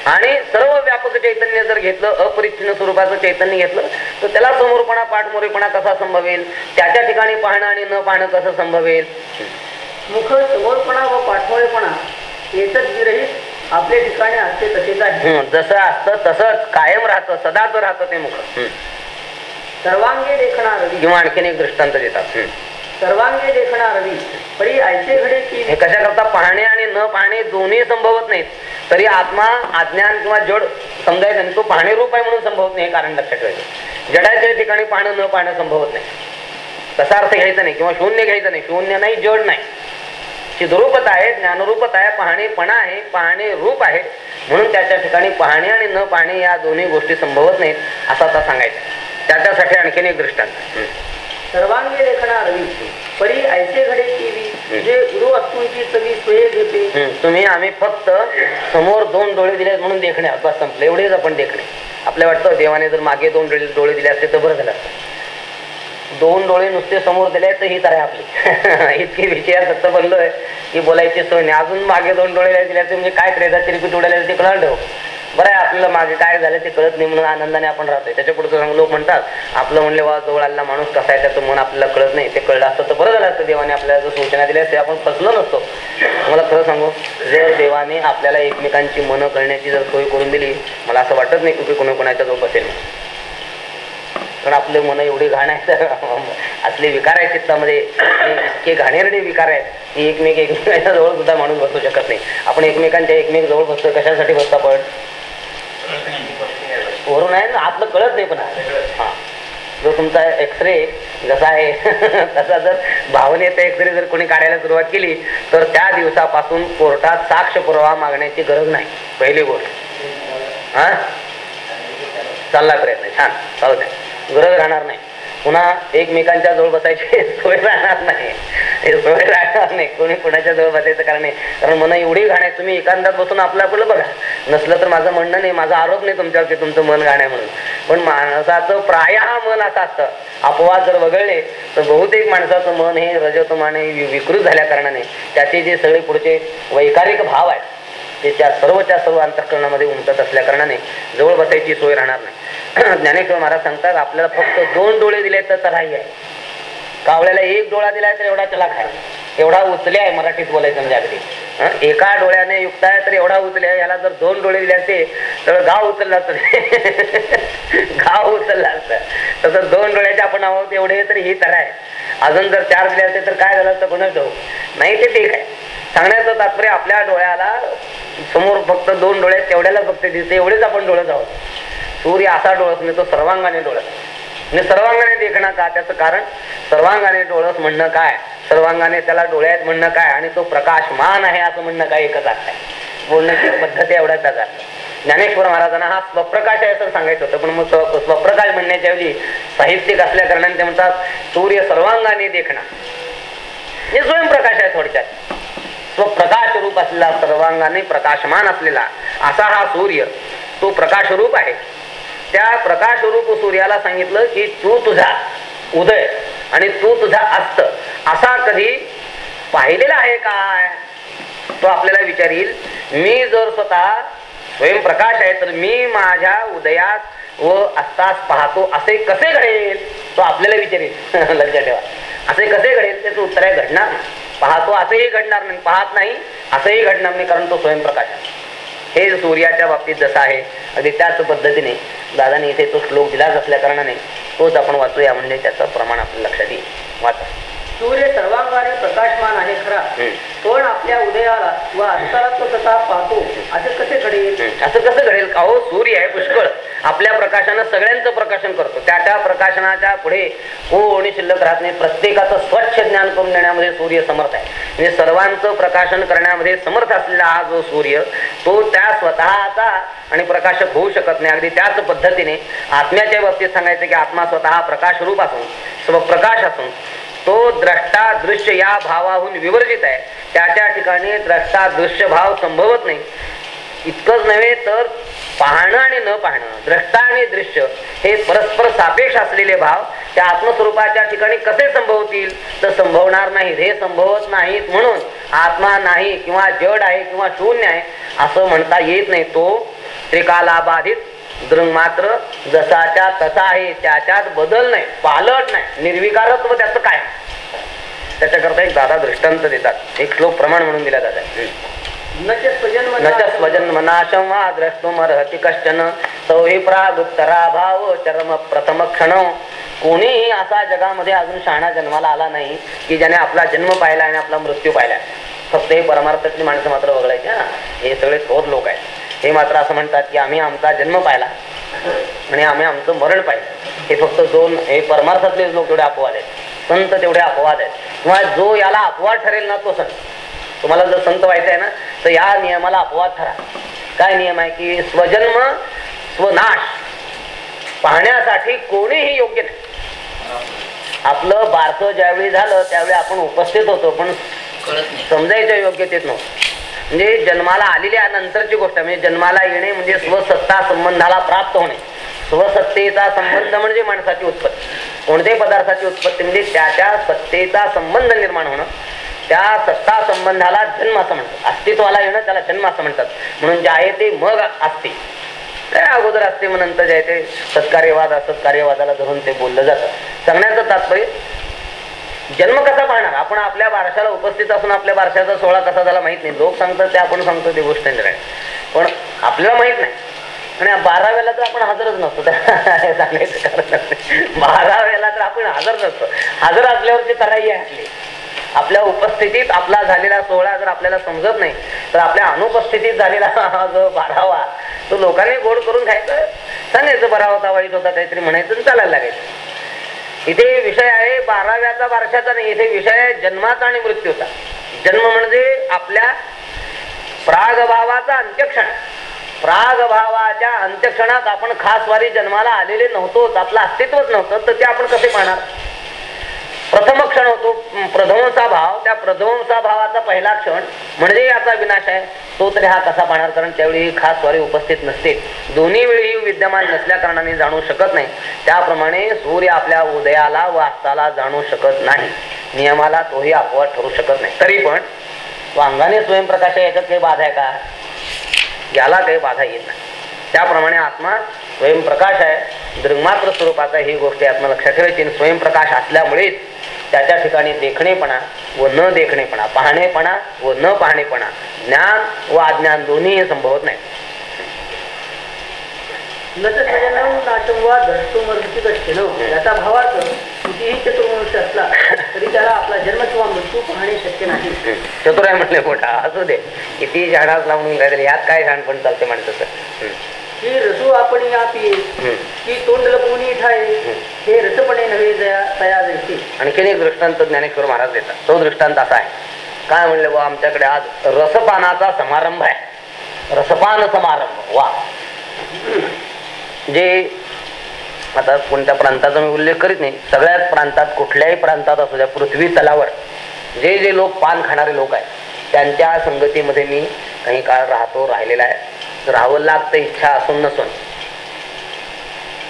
आणि सर्व व्यापक चैतन्य जर घेतलं अपरिच्छिन्न स्वरूपाचं चैतन्य घेतलं तर त्याला समोरपणा पाठमोरेपणा कसा संभवेल? त्याच्या ठिकाणी पाहणं आणि न पाहणं कसं संभवेल? मुख समोरपणा व पाठमोरेपणा एकच विरहित आपल्या ठिकाणी असते तसेच आहे जसं असतं तसंच कायम राहतं सदाच राहतं ते मुख. सर्वांगे देखणा रवी किंवा आणखीन एक दृष्टांत देतात. सर्वांगे देखणा रवी परी ऐसे घडे की हे कशा करता पाहणे आणि न पाहणे दोन्ही संभवत नाहीत. तरी आत्मा अज्ञान किंवा जड समजायचं आणि तो पाहणे रूप आहे म्हणून संभवत नाही हे कारण लक्षात ठेवायचं. जडाच्या ठिकाणी पाहणं न पाहणं संभवत नाही. तसा अर्थ घ्यायचा नाही किंवा शून्य घ्यायचं नाही. शून्य नाही जड नाही. चिद्रूपता आहे ज्ञानरूपता आहे पाहणेपणा आहे पाहणे रूप आहे. म्हणून त्याच्या ठिकाणी पाहणे आणि न पाहणे या दोन्ही गोष्टी संभवत नाहीत असं आता सांगायचं त्याच्यासाठी आणखीन एक दृष्टांत. सर्वांगे रवी परी ऐसे घडे की जे गुरु वस्तूंची चवी सोये घेते. तुम्ही आम्ही फक्त समोर दोन डोळे दिले म्हणून देखणे. बस संपलं. एवढेच आपण देखणे. आपल्या वाटतं देवाने जर मागे दोन डोळे डोळे दिले असते तर बरं झालं असतं. दोन डोळे नुसते समोर दिले तर हीच आहे आपली. इतकी विचार दत्त बनलोय की बोलायची सोय नाही. अजून मागे दोन डोळे दिले म्हणजे काय त्रेदाची रिपीट उडायला ते कळलं? ठेव बरं आहे आपल्याला मागे काय झालं ते कळत नाही म्हणून आनंदाने आपण राहतोय. त्याच्या पुढचं सांग लोक म्हणतात आपलं म्हणले वा जवळ आलेला माणूस कसा आहे त्याचं मन आपल्याला कळत नाही. ते कळलं असतं तर बरं झालं असतं. देवाने आपल्याला जर सूचना दिल्या ते आपण फसलो नसतो. मला खरं सांगू जर देवाने आपल्याला एकमेकांची मनं कळण्याची जर सोय करून दिली मला असं वाटत नाही कुठे कोणी कोणाच्या जवळ बसेल पण आपले मन एवढे घाण आहेत असले विकार आहेत चित्तामध्ये. इतके घाणेरडे विकार आहेत की एकमेक एकमेकांच्या जवळ सुद्धा माणूस बसू शकत नाही. आपण एकमेकांच्या एकमेक जवळ बसतो कशासाठी बसतो आपण? वरून आहे ना आपलं कळत नाही पण. हा. जो तुमचा एक्सरे जसा आहे तसा जर भावनेचा एक्सरे जर कोणी काढायला सुरुवात केली तर त्या दिवसापासून कोर्टात साक्ष पुरावा मागण्याची गरज नाही. पहिली गोष्ट. हा? चालला प्रयत्न छान. चालू द्या. गरज राहणार नाही. पुन्हा एकमेकांच्या जवळ बसायची सोय राहणार नाही. हे सोय राहणार नाही. कोणी कुणाच्या जवळ बसायचं कारण नाही. कारण मन एवढी घाण आहे तुम्ही एकांतात बसून आपलं आपलं बघा. नसलं तर माझं म्हणणं नाही माझा आरोप नाही तुमच्यावर की तुमचं मन घाण आहे म्हणून. पण माणसाचं प्राय मन असं असतं. अपवाद जर वगळले तर बहुतेक माणसाचं मन हे रजतमाने विकृत झाल्या कारणाने त्याचे जे सगळे पुढचे वैकारिक भाव आहेत ते त्या सर्वच्या सर्व अंतःकरणामध्ये उमटत असल्या कारणाने जवळ बसायची सोय राहणार नाही. ज्ञानेश्वर महाराज सांगतात आपल्याला फक्त दोन डोळे दिले तर चढाई आहे. कावळ्याला एक डोळा दिलाय तर एवढा चला खाय. एवढा उचले आहे मराठीत बोलायचं म्हणजे अगदी. एका डोळ्याने युक्त आहे तर एवढा उचले आहे याला जर दोन डोळे दिले असते तर गाव उचलला असत. गाव उचलला असतं. तसं दोन डोळ्याचे आपण आहोत एवढे तर ही तर आहे. अजून जर चार दिले असते तर काय झालं असतं कोणाच जाऊ नाही ते ठीक आहे. सांगण्याचं तात्पर्य आपल्या डोळ्याला समोर फक्त दोन डोळे तेवढ्याला फक्त दिसते एवढेच आपण डोळे जाऊ. सूर्य असा डोळस नाही तो सर्वांगाने डोळस. म्हणजे सर्वांगाने देखणं का? त्याचं कारण सर्वांगाने डोळस म्हणणं काय? सर्वांगाने त्याला डोळ्यात म्हणणं काय? आणि तो प्रकाशमान आहे असं म्हणणं काय एकच अर्थ आहे. बोलण्याची पद्धती एवढा त्याचा ज्ञानेश्वर महाराजांना हा स्वप्रकाश आहे असं सांगायचं होतं. पण मग स्व- स्वप्रकाश म्हणण्याच्या ऐवजी साहित्यिक असल्या कारणाने ते म्हणतात सूर्य सर्वांगाने देखणं. हे स्वयंप्रकाश आहे थोडक्यात. स्वप्रकाश रूप असलेला सर्वांगाने प्रकाशमान असलेला असा हा सूर्य तो प्रकाश रूप आहे. त्या प्रकाश रूप सूर्याला सांगितलं की तू तुझा उदय आणि तू तुझा अस्त. असा कधी पाहिलेला आहे काय? तो आपल्याला विचारील मी जर स्वतः स्वयंप्रकाश आहे तर मी माझ्या उदयात व अस्तास पाहतो असे कसे घडेल? तो आपल्याला विचारेल. लक्षात ठेवा. असे कसे घडेल? त्याचं उत्तर आहे घडणार पाहतो असंही घडणार नाही. पाहत नाही असंही घडणार नाही कारण तो स्वयंप्रकाश आहे. हे सूर्याच्या बाबतीत जसं आहे अगदी त्याच पद्धतीने दादाने इथे तो श्लोक दिलाच असल्या कारणाने तोच आपण वाचूया म्हणजे त्याचं प्रमाण आपल्या लक्षात येईल. वाचा. सूर्य सर्वांगाने प्रकाशमान आहे खरा. पण आपल्या उदयाला व अस्ताला तो स्वतः पाहतो असे कसे घडेल. असं कसं घडेल? का हो सूर्य आहे पुष्कळ. आपल्या प्रकाशानं सगळ्यांचं प्रकाशन करतो. त्या त्या प्रकाशनाच्या पुढे कोणी शिल्लक राहत नाही. प्रत्येकाचं स्वच्छ ज्ञान करून देण्यामध्ये सूर्य समर्थ आहे. म्हणजे सर्वांचं प्रकाशन करण्यामध्ये समर्थ असलेला हा जो सूर्य तो त्या स्वतःचा आणि प्रकाशक होऊ शकत नाही. अगदी त्याच पद्धतीने आत्म्याच्या बाबतीत सांगायचं की आत्मा स्वतः प्रकाश रूप असून स्वप्रकाश असून तो द्रष्टा दृश्य या भावाहून विवर्जित आहे. त्या त्या ठिकाणी द्रष्टा दृश्य भाव संभवत नाही. इतकंच नव्हे तर पाहणं आणि न पाहणं द्रष्टा आणि दृश्य हे परस्पर सापेक्ष असलेले भाव त्या आत्मस्वरूपाच्या ठिकाणी कसे संभवतील? तर संभवणार नाहीत. हे संभवत नाहीत म्हणून आत्मा नाही किंवा जड आहे किंवा शून्य आहे असं म्हणता येत नाही. तो त्रिकालाबाधित दृंग मात्र जसाच्या तसा आहे त्याच्यात बदल नाही पालट नाही निर्विकारत्व त्याचं काय? त्याच्याकरता एक दादा दृष्टांत देतात. एक श्लोक प्रमाण म्हणून दिला जातात स्वजन्मनाशं वा द्रष्टुमर्हति कश्चन सौहि प्रागुत्तराभाव चरम प्रथम क्षण. कोणीही असा जगामध्ये अजून शहाणा जन्माला आला नाही की ज्याने आपला जन्म पाहिला आणि आपला मृत्यू पाहिला. फक्त हे परमार्थातली माणसं मात्र वगळायची हा. हे सगळे थोर लोक आहेत. हे मात्र असं म्हणतात की आम्ही आमचा जन्म पाहिला आणि आम्ही आमचं मरण पाहिलं. हे फक्त दोन हे परमार्थातले लोक तेवढे अपवाद आहेत. संत तेवढे अपवाद आहेत. किंवा जो याला अपवाद ठरेल ना तो संत. तुम्हाला जर संत व्हायचं आहे ना तर या नियमाला अपवाद ठरा. काय नियम आहे की स्वजन्म स्वनाश पाहण्यासाठी कोणीही योग्य नाही. आपलं बारसं ज्यावेळी झालं त्यावेळी आपण उपस्थित होतो पण समजायच्या योग्यतेत नव्हतं. म्हणजे जन्माला आलेल्या नंतरची गोष्ट म्हणजे जन्माला येणे म्हणजे स्वसत्ता संबंधाला प्राप्त होणे. स्वसत्तेचा संबंध म्हणजे माणसाची उत्पत्ती. कोणत्याही पदार्थाची उत्पत्ती म्हणजे त्या त्या सत्तेचा संबंध निर्माण होणं. त्या सत्ता संबंधाला जन्म असं म्हणतात. अस्तित्वाला येणं त्याला जन्म असं म्हणतात. म्हणून जे आहे ते मग असते. काय अगोदर असते मग नंतर जे आहे ते सत्कार्यवाद असत्कार्यवादाला धरून ते बोललं जातं. सांगण्याचं तात्पर्य जन्म कसा पाहणार आपण आपल्या बारशाला उपस्थित असून आपल्या बारशाचा सोहळा कसा झाला माहीत नाही. लोक सांगतात ते आपण सांगतो ती गोष्ट पण आपल्याला माहीत नाही. आणि बारा वेळेला तर आपण हजरच नसतो. बारा सांगायचं कारण तर आपण हजर नसतो. हजर असल्यावरची तराई आहे आपली. आपल्या उपस्थितीत आपला झालेला सोहळा जर आपल्याला समजत नाही तर आपल्या अनुपस्थितीत झालेला जो बारावा तो लोकांनी गोड करून खायचं. सांगायचं बरा होता वाईट होता काहीतरी म्हणायचं चालायला लागायचं. इथे विषय आहे बाराव्याचा बारशाचा नाही इथे विषय आहे जन्माचा आणि मृत्यूचा. जन्म म्हणजे आपल्या प्रागभावाचा अंत्यक्षण. प्रागभावाच्या अंत्यक्षणात आपण खास वारी जन्माला आलेले नव्हतोच आपलं अस्तित्वच नव्हतं तर ते आपण कसे पाहणार? प्रथम क्षण होतो. प्रथमचा भाव त्या प्रथमचा भावाचा पहिला क्षण म्हणजे याचा विनाश आहे. तो तरी हा कसा पाहणार? कारण त्यावेळी ही खास स्वारी उपस्थित नसते. दोन्ही वेळी विद्यमान नसल्या कारणाने जाणू शकत नाही. त्याप्रमाणे सूर्य आपल्या उदयाला वास्ताला जाणू शकत नाही. नियमाला तोही अपवाद ठरू शकत नाही. तरी पण वांगाने अंगाने स्वयंप्रकाश आहे याच्यात काही बाधा आहे का? याला काही बाधा येत नाही. त्याप्रमाणे आत्मा स्वयंप्रकाश आहे. दृंगमात्र स्वरूपाचा ही गोष्ट आत्मा लक्षात ठेवायची. स्वयंप्रकाश असल्यामुळेच त्याच्या ठिकाणी देखणेपणा व न देखणेपणा पाहणेपणा व न पाहणेपणा ज्ञान व अज्ञान दोन्ही संभवत नाही. याचा भावार्थ कितीही असला तरी त्याला आपला जन्म किंवा मृत्यू पाहणे शक्य नाही. चतुराय म्हणले मोठा असू दे. किती झाडात लावून काय यात काय छानपण चालते माणसाचं? हम्म, ही रसू आपण या पिये हम्म. की तोंड लपवून ठाये हे रसपणे नव्हे जया तया जैसे आणखीन एक दृष्टांत ज्ञानेश्वर महाराज देतात. तो दृष्टांत असा आहे. काय म्हणले बा आमच्याकडे आज रसपानाचा समारंभ आहे. रसपान समारंभ वा. जे आता कोणत्या प्रांताचा मी उल्लेख करीत नाही सगळ्याच प्रांतात कुठल्याही प्रांतात असू द्या पृथ्वी तलावर जे जे लोक पान खाणारे लोक आहेत त्यांच्या संगतीमध्ये मी काही काळ राहतो राहिलेला आहे. राहावं लागतं इच्छा असून नसून.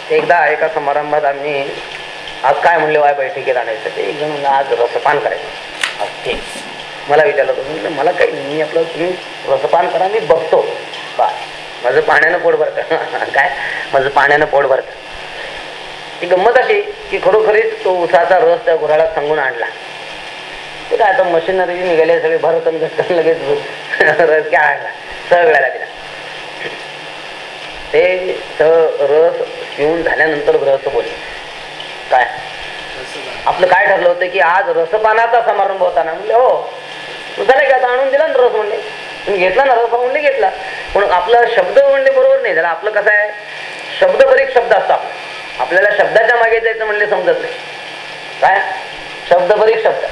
एकदा एका समारंभात आम्ही आज काय म्हणले वाय बैठकीत आणायचं? ते एक जण आज रसपान करायचं. आज ठीक मला विचारलं तुम्ही म्हणलं मला काही नाही मी आपलं तुम्ही रसपान करा मी बघतो. बा माझं पाण्यानं पोट भरतं. काय? माझं पाण्यानं पोट भरतं. ती गंमत अशी की खरोखरीच तो उसाचा रस त्या गुराळात सांगून आणला. ते काय आता मशिनरी निघाले सगळे भरतन घटकन लगेच रस काय सगळ्याला दिला ते रस पिऊन झाल्यानंतर रस बोलले काय? आपलं काय ठरलं होतं की आज रसपानाचा समारंभ होता ना? म्हणले हो. झालं की आता आणून दिला ना रस म्हणले. तुम्ही घेतला ना रस? म्हणले घेतला. पण आपला शब्द म्हणले बरोबर नाही. झाला आपलं कसं आहे? शब्द बरेच शब्द असतो आपल्याला शब्दाच्या मागे जायचं म्हणले समजत नाही. काय? शब्द बरीच शब्द.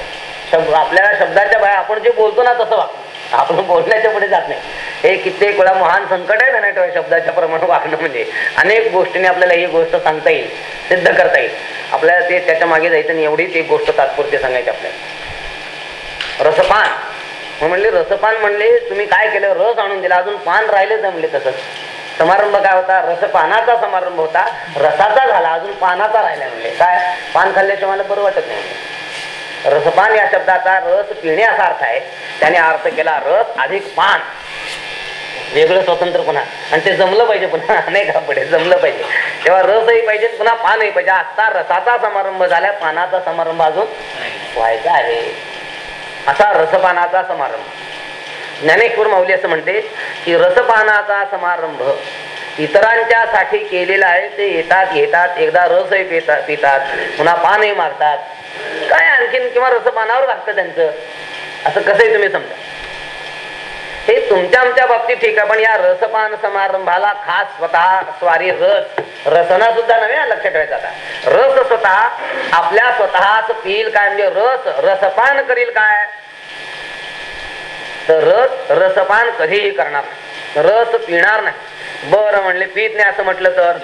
शब्द आपल्याला शब्दाच्या बाहेर आपण जे बोलतो ना तसं वागतो आपण बोलण्याच्या पुढे जात नाही. हे कित्येक वेळा महान संकट आहे ना शब्दाच्या प्रमाणे वागणं म्हणजे. अनेक गोष्टीने आपल्याला ही गोष्ट सांगता येईल सिद्ध करता येईल. आपल्याला ते त्याच्यामागे जायचं आणि एवढीच एक गोष्ट तात्पुरते सांगायची आपल्याला. रसपान. म्हणले रसपान म्हणले तुम्ही काय केलं? रस आणून दिला. अजून पान राहिलेच म्हणले तसंच समारंभ काय होता? रसपानाचा समारंभ होता. रसाचा झाला. अजून पानाचा राहिला म्हणले. काय? पान खाल्ल्याशिवाय मला बरं वाटत नाही रसपान या शब्दाचा रस पिणे असा अर्थ आहे. त्याने अर्थ केला रस अधिक पान वेगळं स्वतंत्र पुन्हा. आणि ते जमलं पाहिजे पुन्हा. नाही का पुढे? जमलं पाहिजे. तेव्हा रसही पाहिजे पुन्हा पानही पाहिजे. आता रसाचा समारंभ झाला पानाचा समारंभ अजून व्हायचा आहे. असा रसपानाचा समारंभ. ज्ञानेश्वर माऊली असं म्हणते की रसपानाचा समारंभ इतरांच्या साठी केलेला आहे. ते येतात येतात एकदा रसही पितात पितात. पुन्हा पानही मारतात. काय आणखीन किंवा रसपानावर लागतं त्यांचं? असं कसंही तुम्ही समजा. हे तुमच्या आमच्या बाबतीत ठीक आहे पण या रसपान समारंभाला खास स्वतः स्वारी रस रसना सुद्धा नव्हे लक्षात ठेवायचा आता. रस स्वतः आपल्या स्वतःच पिईल काय म्हणजे रस रसपान करील काय? तर रस रसपान कधीही करणार नाही. रस पिणार नाही. बरं म्हणले पित नाही असं म्हटलं तर?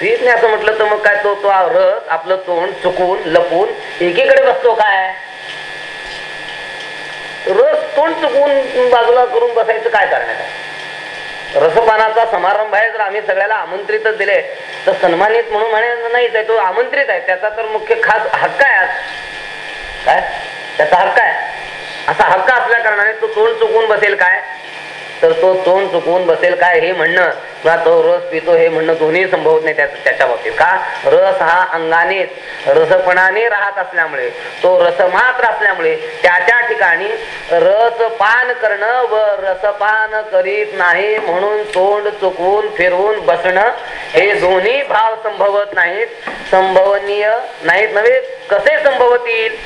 पित नाही असं म्हटलं तर मग काय तो तो रस आपलं तोंड चुकून लपून एकीकडे बसतो काय? रस तोंड चुकून बाजूला करून बसायचं काय करण्यात रसपानाचा समारंभ आहे जर आम्ही सगळ्याला आमंत्रितच दिले तर सन्मानित म्हणून म्हणे नाही तो आमंत्रित आहे. त्याचा तर मुख्य खास हक्क आहे आज. काय? त्याचा हक्क आहे? असा हक्क असल्या कारणाने तो तोंड चुकून बसेल काय? तर तो तोंड चुकवून बसेल काय हे म्हणणं. किंवा तो रस पितो हे म्हणणं दोन्ही संभवत नाही त्याच्या बाबतीत. का? रस हा अंगानेच रसपणाने राहत असल्यामुळे तो रस मात्र असल्यामुळे त्याच्या ठिकाणी रसपान करणं व रसपान करीत नाही म्हणून तोंड चुकवून फिरवून बसणं हे दोन्ही भाव संभवत नाहीत. संभवनीय नाहीत नव्हे कसे संभवतील?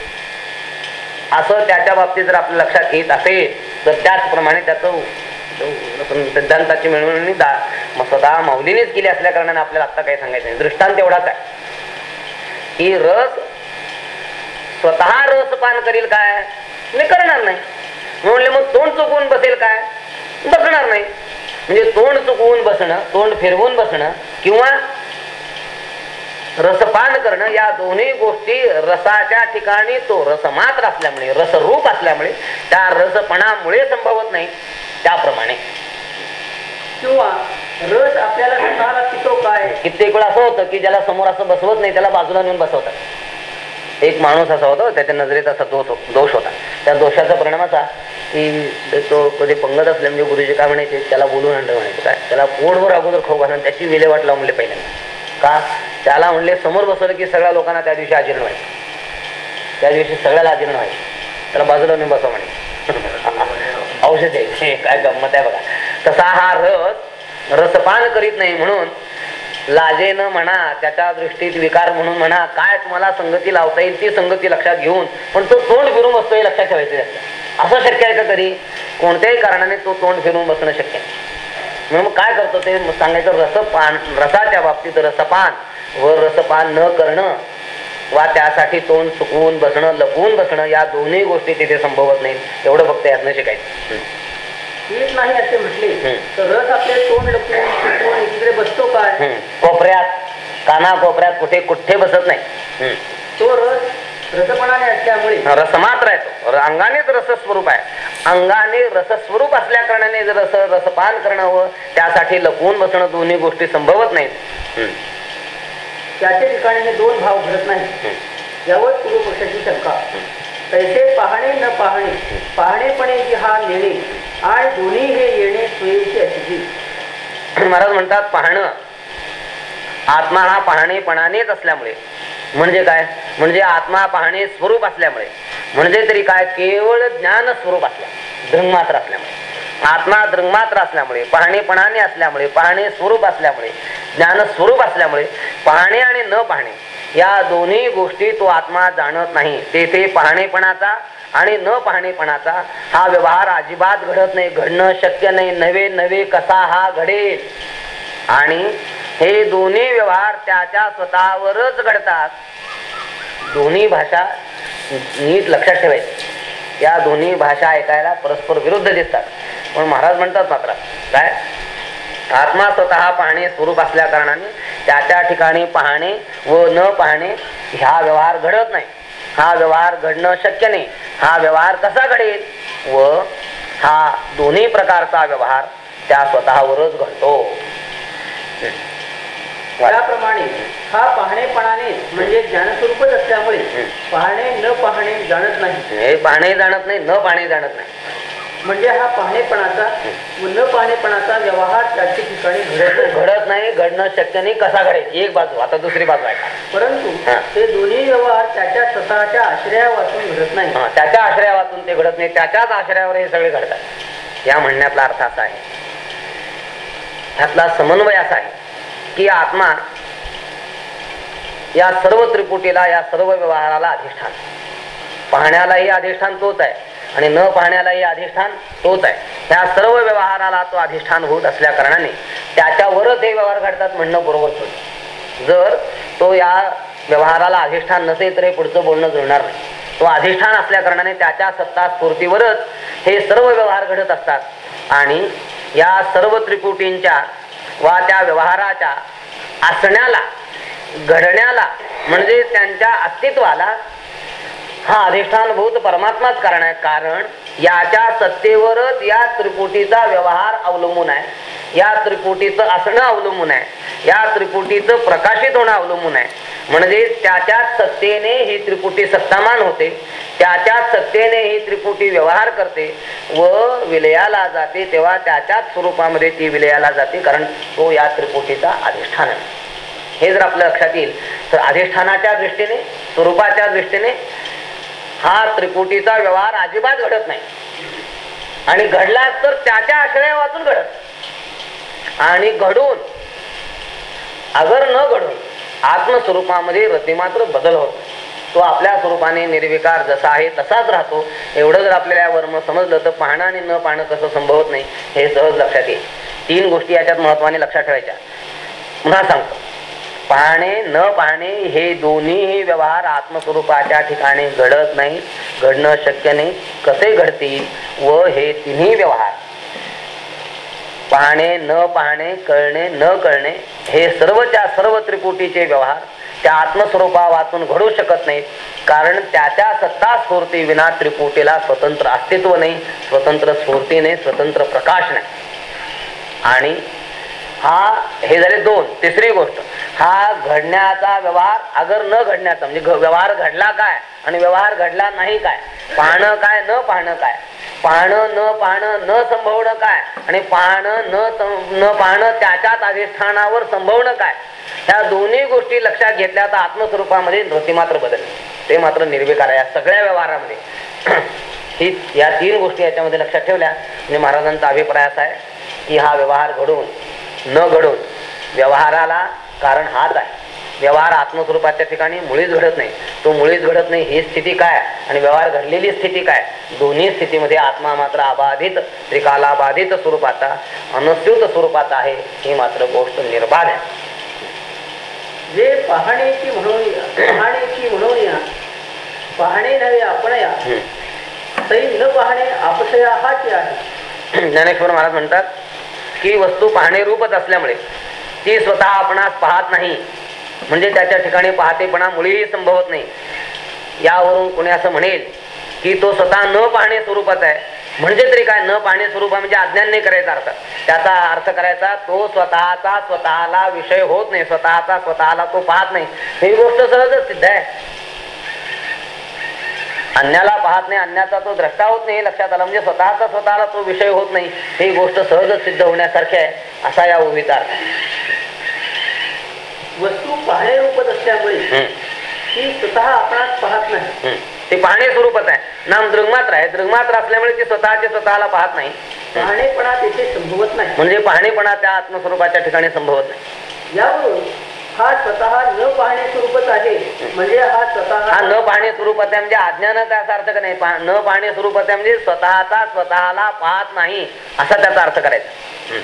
असं त्याच्या बाबतीत जर आपल्या लक्षात येत असेल तर त्याचप्रमाणे त्याचं सिद्धांताची मिळवणी दा स्वतः माऊलीनेच केली असल्या कारणाने आपल्याला आता काही सांगायचं नाही. दृष्टांत एवढाच आहे. की रस स्वतः रस पान करील काय? मी करणार नाही. म्हणले मग तोंड चुकवून बसेल काय? बसणार नाही. म्हणजे तोंड चुकवून बसणं तोंड फिरवून बसणं किंवा रसपान करणं या दोन्ही गोष्टी रसाच्या ठिकाणी तो रस मात्र असल्यामुळे रसरूप असल्यामुळे त्या रसपणामुळे संभवत नाही. त्याप्रमाणे. किंवा रस आपल्याला स्वतःला पितो काय? कित्येक वेळा असं होतं की ज्याला समोर असं बसवत नाही त्याला बाजूला नेऊन बसवतात. एक माणूस असा होता त्याच्या नजरेत असा दोष दोष होता. त्या दोषाचा परिणाम असा की तो कधी पंगत असले म्हणजे गुरुजी काय म्हणायचे त्याला बोलून आणलं म्हणायचे. काय? त्याला पोटभर अगोदर खाऊ घालून त्याची विल्हेवाट लावून पहिल्यांदा. का? त्याला म्हणले समोर बसवलं की सगळ्या लोकांना त्या दिवशी अजीर्ण व्हायचं. त्या दिवशी सगळ्याला अजीर्ण व्हायचं. त्याला बाजूला नेऊन बसा म्हणे. औषध आहे काय गंमत आहे बघा. तसा हा रस रसपान करीत नाही म्हणून लाजेनं म्हणा त्याच्या दृष्टीत विकार म्हणून म्हणा काय तुम्हाला संगती लावता येईल ती संगती लक्षात घेऊन पण तो तोंड फिरून बसतो हे लक्षात ठेवायचं असं शक्य आहे का कधी कोणत्याही कारणाने तो तोंड फिरून बसणं शक्य आहे. म्हणून मग काय करतो ते सांगायचं रसपान रसाच्या बाबतीत रसपान व रसपान न करणं वा त्यासाठी तोंड चुकवून बसणं लपवून बसणं या दोन्ही गोष्टी तिथे संभवत नाहीत एवढं फक्त यातनं शिकायचं. पीठ नाही असे म्हटले. तर रस आपले तोंड लपवून सुकवून एकीकडे बसतो काय हम्म. कोपऱ्यात काना कोपऱ्यात कुठे कुठे बसत नाही. तो रस रसपणाने असल्यामुळे रस मात्र आहे तो. अंगानेच रसस्वरूप आहे. अंगाने रसस्वरूप असल्या कारणाने जर रस रसपान करणं व त्यासाठी लपवून बसणं दोन्ही गोष्टी संभवत नाहीत. हम्म. त्याचे ठिकाणी हे दोन भाव घडत नाही. यावर पूर्वपक्षाची शंका. तैसे पाहणे न पाहणे पाहणेपणे की हा नेणे आणि दोन्ही हे येणे सोयीची अशी महाराज म्हणतात पाहणं आत्मा हा पाहणेपणानेच असल्यामुळे. म्हणजे काय? म्हणजे आत्मा पाहणे स्वरूप असल्यामुळे. म्हणजे तरी काय? केवळ ज्ञान स्वरूप असल्या. दृंगमात्र असल्यामुळे. आत्मा दृंगमात्र असल्यामुळे पाहणेपणाने असल्यामुळे पाहणे स्वरूप असल्यामुळे ज्ञान स्वरूप असल्यामुळे पाहणे आणि न पाहणे या दोन्ही गोष्टी तो आत्मा जाणत नाही. तेथे पाहणेपणाचा आणि न पाहणेपणाचा हा व्यवहार अजिबात घडत नाही. घडणं शक्य नाही. नवे नवे कसा हा घडेल? आणि हे दोन्ही व्यवहार त्याच्या स्वतःवरच घडतात. दोन्ही भाषा नीट लक्षात ठेवायची. या दोन्ही भाषा ऐकायला परस्पर विरुद्ध दिसतात. पण महाराज म्हणतात मात्र काय? आत्मा स्वतः पाहणे स्वरूप असल्या कारणाने त्याच्या ठिकाणी पाहणे व न पाहणे ह्या व्यवहार घडत नाही. हा व्यवहार घडणं शक्य नाही. हा व्यवहार कसा घडेल? व हा दोन्ही प्रकारचा व्यवहार त्या स्वतःवरच घडतो. त्याप्रमाणे हा पाहणेपणाने म्हणजे ज्ञानस्वरूपच असल्यामुळे पाहणे न पाहणे जाणत नाही. हे पाहणे जाणत नाही न पाहणे जाणत नाही. म्हणजे हा पाहणेपणाचा व न पाहणेपणाचा व्यवहार त्याच्या ठिकाणी घडत नाही. घडत नाही घडणं शक्य नाही कसा घडेल? एक बाजू आता दुसरी बाजू आहे. परंतु. ते दोन्ही व्यवहार त्याच्या स्वतःच्या आश्रया वाचून घडत नाही. त्याच्या आश्रयावातून ते घडत नाही त्याच्याच आश्रयावर हे सगळे घडतात. या म्हणण्यातला अर्थ असा आहे. ह्यातला समन्वय असा आहे. की आत्मा या सर्व त्रिपुटीला या सर्व व्यवहाराला अधिष्ठान. पाहण्यालाही अधिष्ठान तोच आहे आणि न पाहण्यालाही अधिष्ठान तोच आहे. ह्या सर्व व्यवहाराला तो अधिष्ठान होत असल्या कारणाने त्याच्यावरच हे व्यवहार घडतात म्हणणं बरोबर होईल. जर तो या व्यवहाराला अधिष्ठान नसेल तर हे पुढचं बोलणं जुळणार नाही. तो अधिष्ठान असल्या कारणाने त्याच्या सत्ता स्फूर्तीवरच हे सर्व व्यवहार घडत असतात. आणि या सर्व त्रिपुटींच्या वा त्या व्यवहाराच्या असण्याला घडण्याला म्हणजे त्यांच्या अस्तित्वाला हा अधिष्ठानभूत परमात्माच कारण आहे. कारण याच्या सत्तेवरच या त्रिपुटीचा व्यवहार अवलंबून आहे. या त्रिपुटीचं असणं अवलंबून आहे. या त्रिपुटीचं प्रकाशित होणं अवलंबून आहे. म्हणजे त्याच्या सत्तेने ही त्रिपुटी सत्तामान होते. त्याच्या सत्तेने ही त्रिपुटी व्यवहार करते व विलयाला जाते तेव्हा त्याच्याच स्वरूपामध्ये ती विलयाला जाते. कारण तो या त्रिपुटीचा अधिष्ठान आहे. हे जर आपल्या लक्षात येईल तर अधिष्ठानाच्या दृष्टीने स्वरूपाच्या दृष्टीने हा त्रिपुटीचा व्यवहार अजिबात घडत नाही. आणि घडला तर त्याच्या आश्रया वाचून घडत. आणि घडून अगर न घडून आत्मस्वरूपामध्ये रतिमात्र बदल होत तो आपल्या स्वरूपाने निर्विकार जसा आहे तसाच राहतो. एवढं जर आपल्याला या वर्म समजलं तर पाहणं आणि न पाहणं कसं संभवत नाही हे सहज लक्षात येईल. तीन गोष्टी याच्यात महत्वाने लक्षात ठेवायच्या. पुन्हा सांगतो. पाहणे न पाहणे हे दोन्ही व्यवहार आत्मस्वरूपाच्या ठिकाणी घडत नाही घडणं शक्य नाही. कसे घडतील व हे तिन्ही व्यवहार? पाहणे न पाहणे कळणे न कळणे हे सर्वच्या सर्व त्रिपुटीचे व्यवहार त्या आत्मस्वरूपा वाचून घडू शकत नाहीत. कारण त्याच्या सत्ता स्फूर्ती विना त्रिपुटीला स्वतंत्र अस्तित्व नाही स्वतंत्र स्फूर्ती नाही स्वतंत्र प्रकाश नाही. आणि हा हे झाले दोन तिसरी गोष्ट. हा घडण्याचा व्यवहार अगर न घडण्याचा म्हणजे व्यवहार घडला काय आणि व्यवहार घडला नाही काय? पाहणं काय न पाहणं काय? पाहणं न पाहणं न संभवणं काय? आणि पाहणं न न पाहणं त्याच्याच अधिष्ठानावर संभवणं काय? या दोन्ही गोष्टी लक्षात घेतल्या तर आत्मस्वरूपामध्ये नृती मात्र बदल ते मात्र निर्विकार आहे. या सगळ्या व्यवहारामध्ये ही या तीन गोष्टी याच्यामध्ये लक्षात ठेवल्या. म्हणजे महाराजांचा अभिप्राय असा आहे की हा व्यवहार घडून न घडून व्यवहाराला कारण हाच आहे. व्यवहार आत्मस्वरूपाच्या ठिकाणी मुळीच घडत नाही. तो मुळीच घडत नाही ही स्थिती काय? आणि व्यवहार घडलेली स्थिती काय? दोन्ही स्थितीमध्ये आत्मा मात्र अबाधित त्रिकालाबाधित स्वरूपाचा अनस्यूत स्वरूपाचा आहे ही मात्र गोष्ट निर्बाध आहे. जे पाहण्याची म्हणून या पाहण्याची म्हणून या पाहणे नव्हे आपण या. सई न पाहणे आपसया हाच आहे. ज्ञानेश्वर महाराज म्हणतात की वस्तू पाहणे रूपच असल्यामुळे ती स्वतः आपणास पाहत नाही. म्हणजे त्याच्या ठिकाणी पाहतेपणा मुळीही संभवत नाही. यावरून कोणी असं म्हणेल की तो स्वतः न पाहणे स्वरूपात आहे. म्हणजे तरी काय? न पाहणे स्वरूप म्हणजे अज्ञान नाही करायचा अर्थ. त्याचा अर्थ करायचा तो स्वतःचा स्वतःला विषय होत नाही. स्वतःचा स्वतःला तो पाहत नाही. ही गोष्ट सहजच सिद्ध आहे. अन्याला पाहत नाही अन्याचा तो द्रष्टा होत नाही हे लक्षात आलं. म्हणजे स्वतःचा स्वतःला तो विषय होत नाही. ही गोष्ट सहजच सिद्ध होण्यासारखी आहे असा या आहे. वस्तू पाहणे रूपच असल्यामुळे ती स्वतः आपणास पाहत नाही. ते पाहणे स्वरूपच आहे. नाम दृंगमात्र आहे. दृंगमात्र असल्यामुळे ती स्वतःचे स्वतःला पाहत नाही. पाहणेपणा तेथे संभवत नाही. म्हणजे पाहणेपणा त्या आत्मस्वरूपाच्या ठिकाणी संभवत नाही. यावरून हा स्वतः न पाहणे स्वरूपच आहे. म्हणजे हा हा स्वतः न पाहणे स्वरूपात म्हणजे अज्ञानाचा असा अर्थ नाही? न पाहणे स्वरूपात आहे म्हणजे स्वतःचा स्वतःला पाहत नाही. असा त्याचा अर्थ करायचा.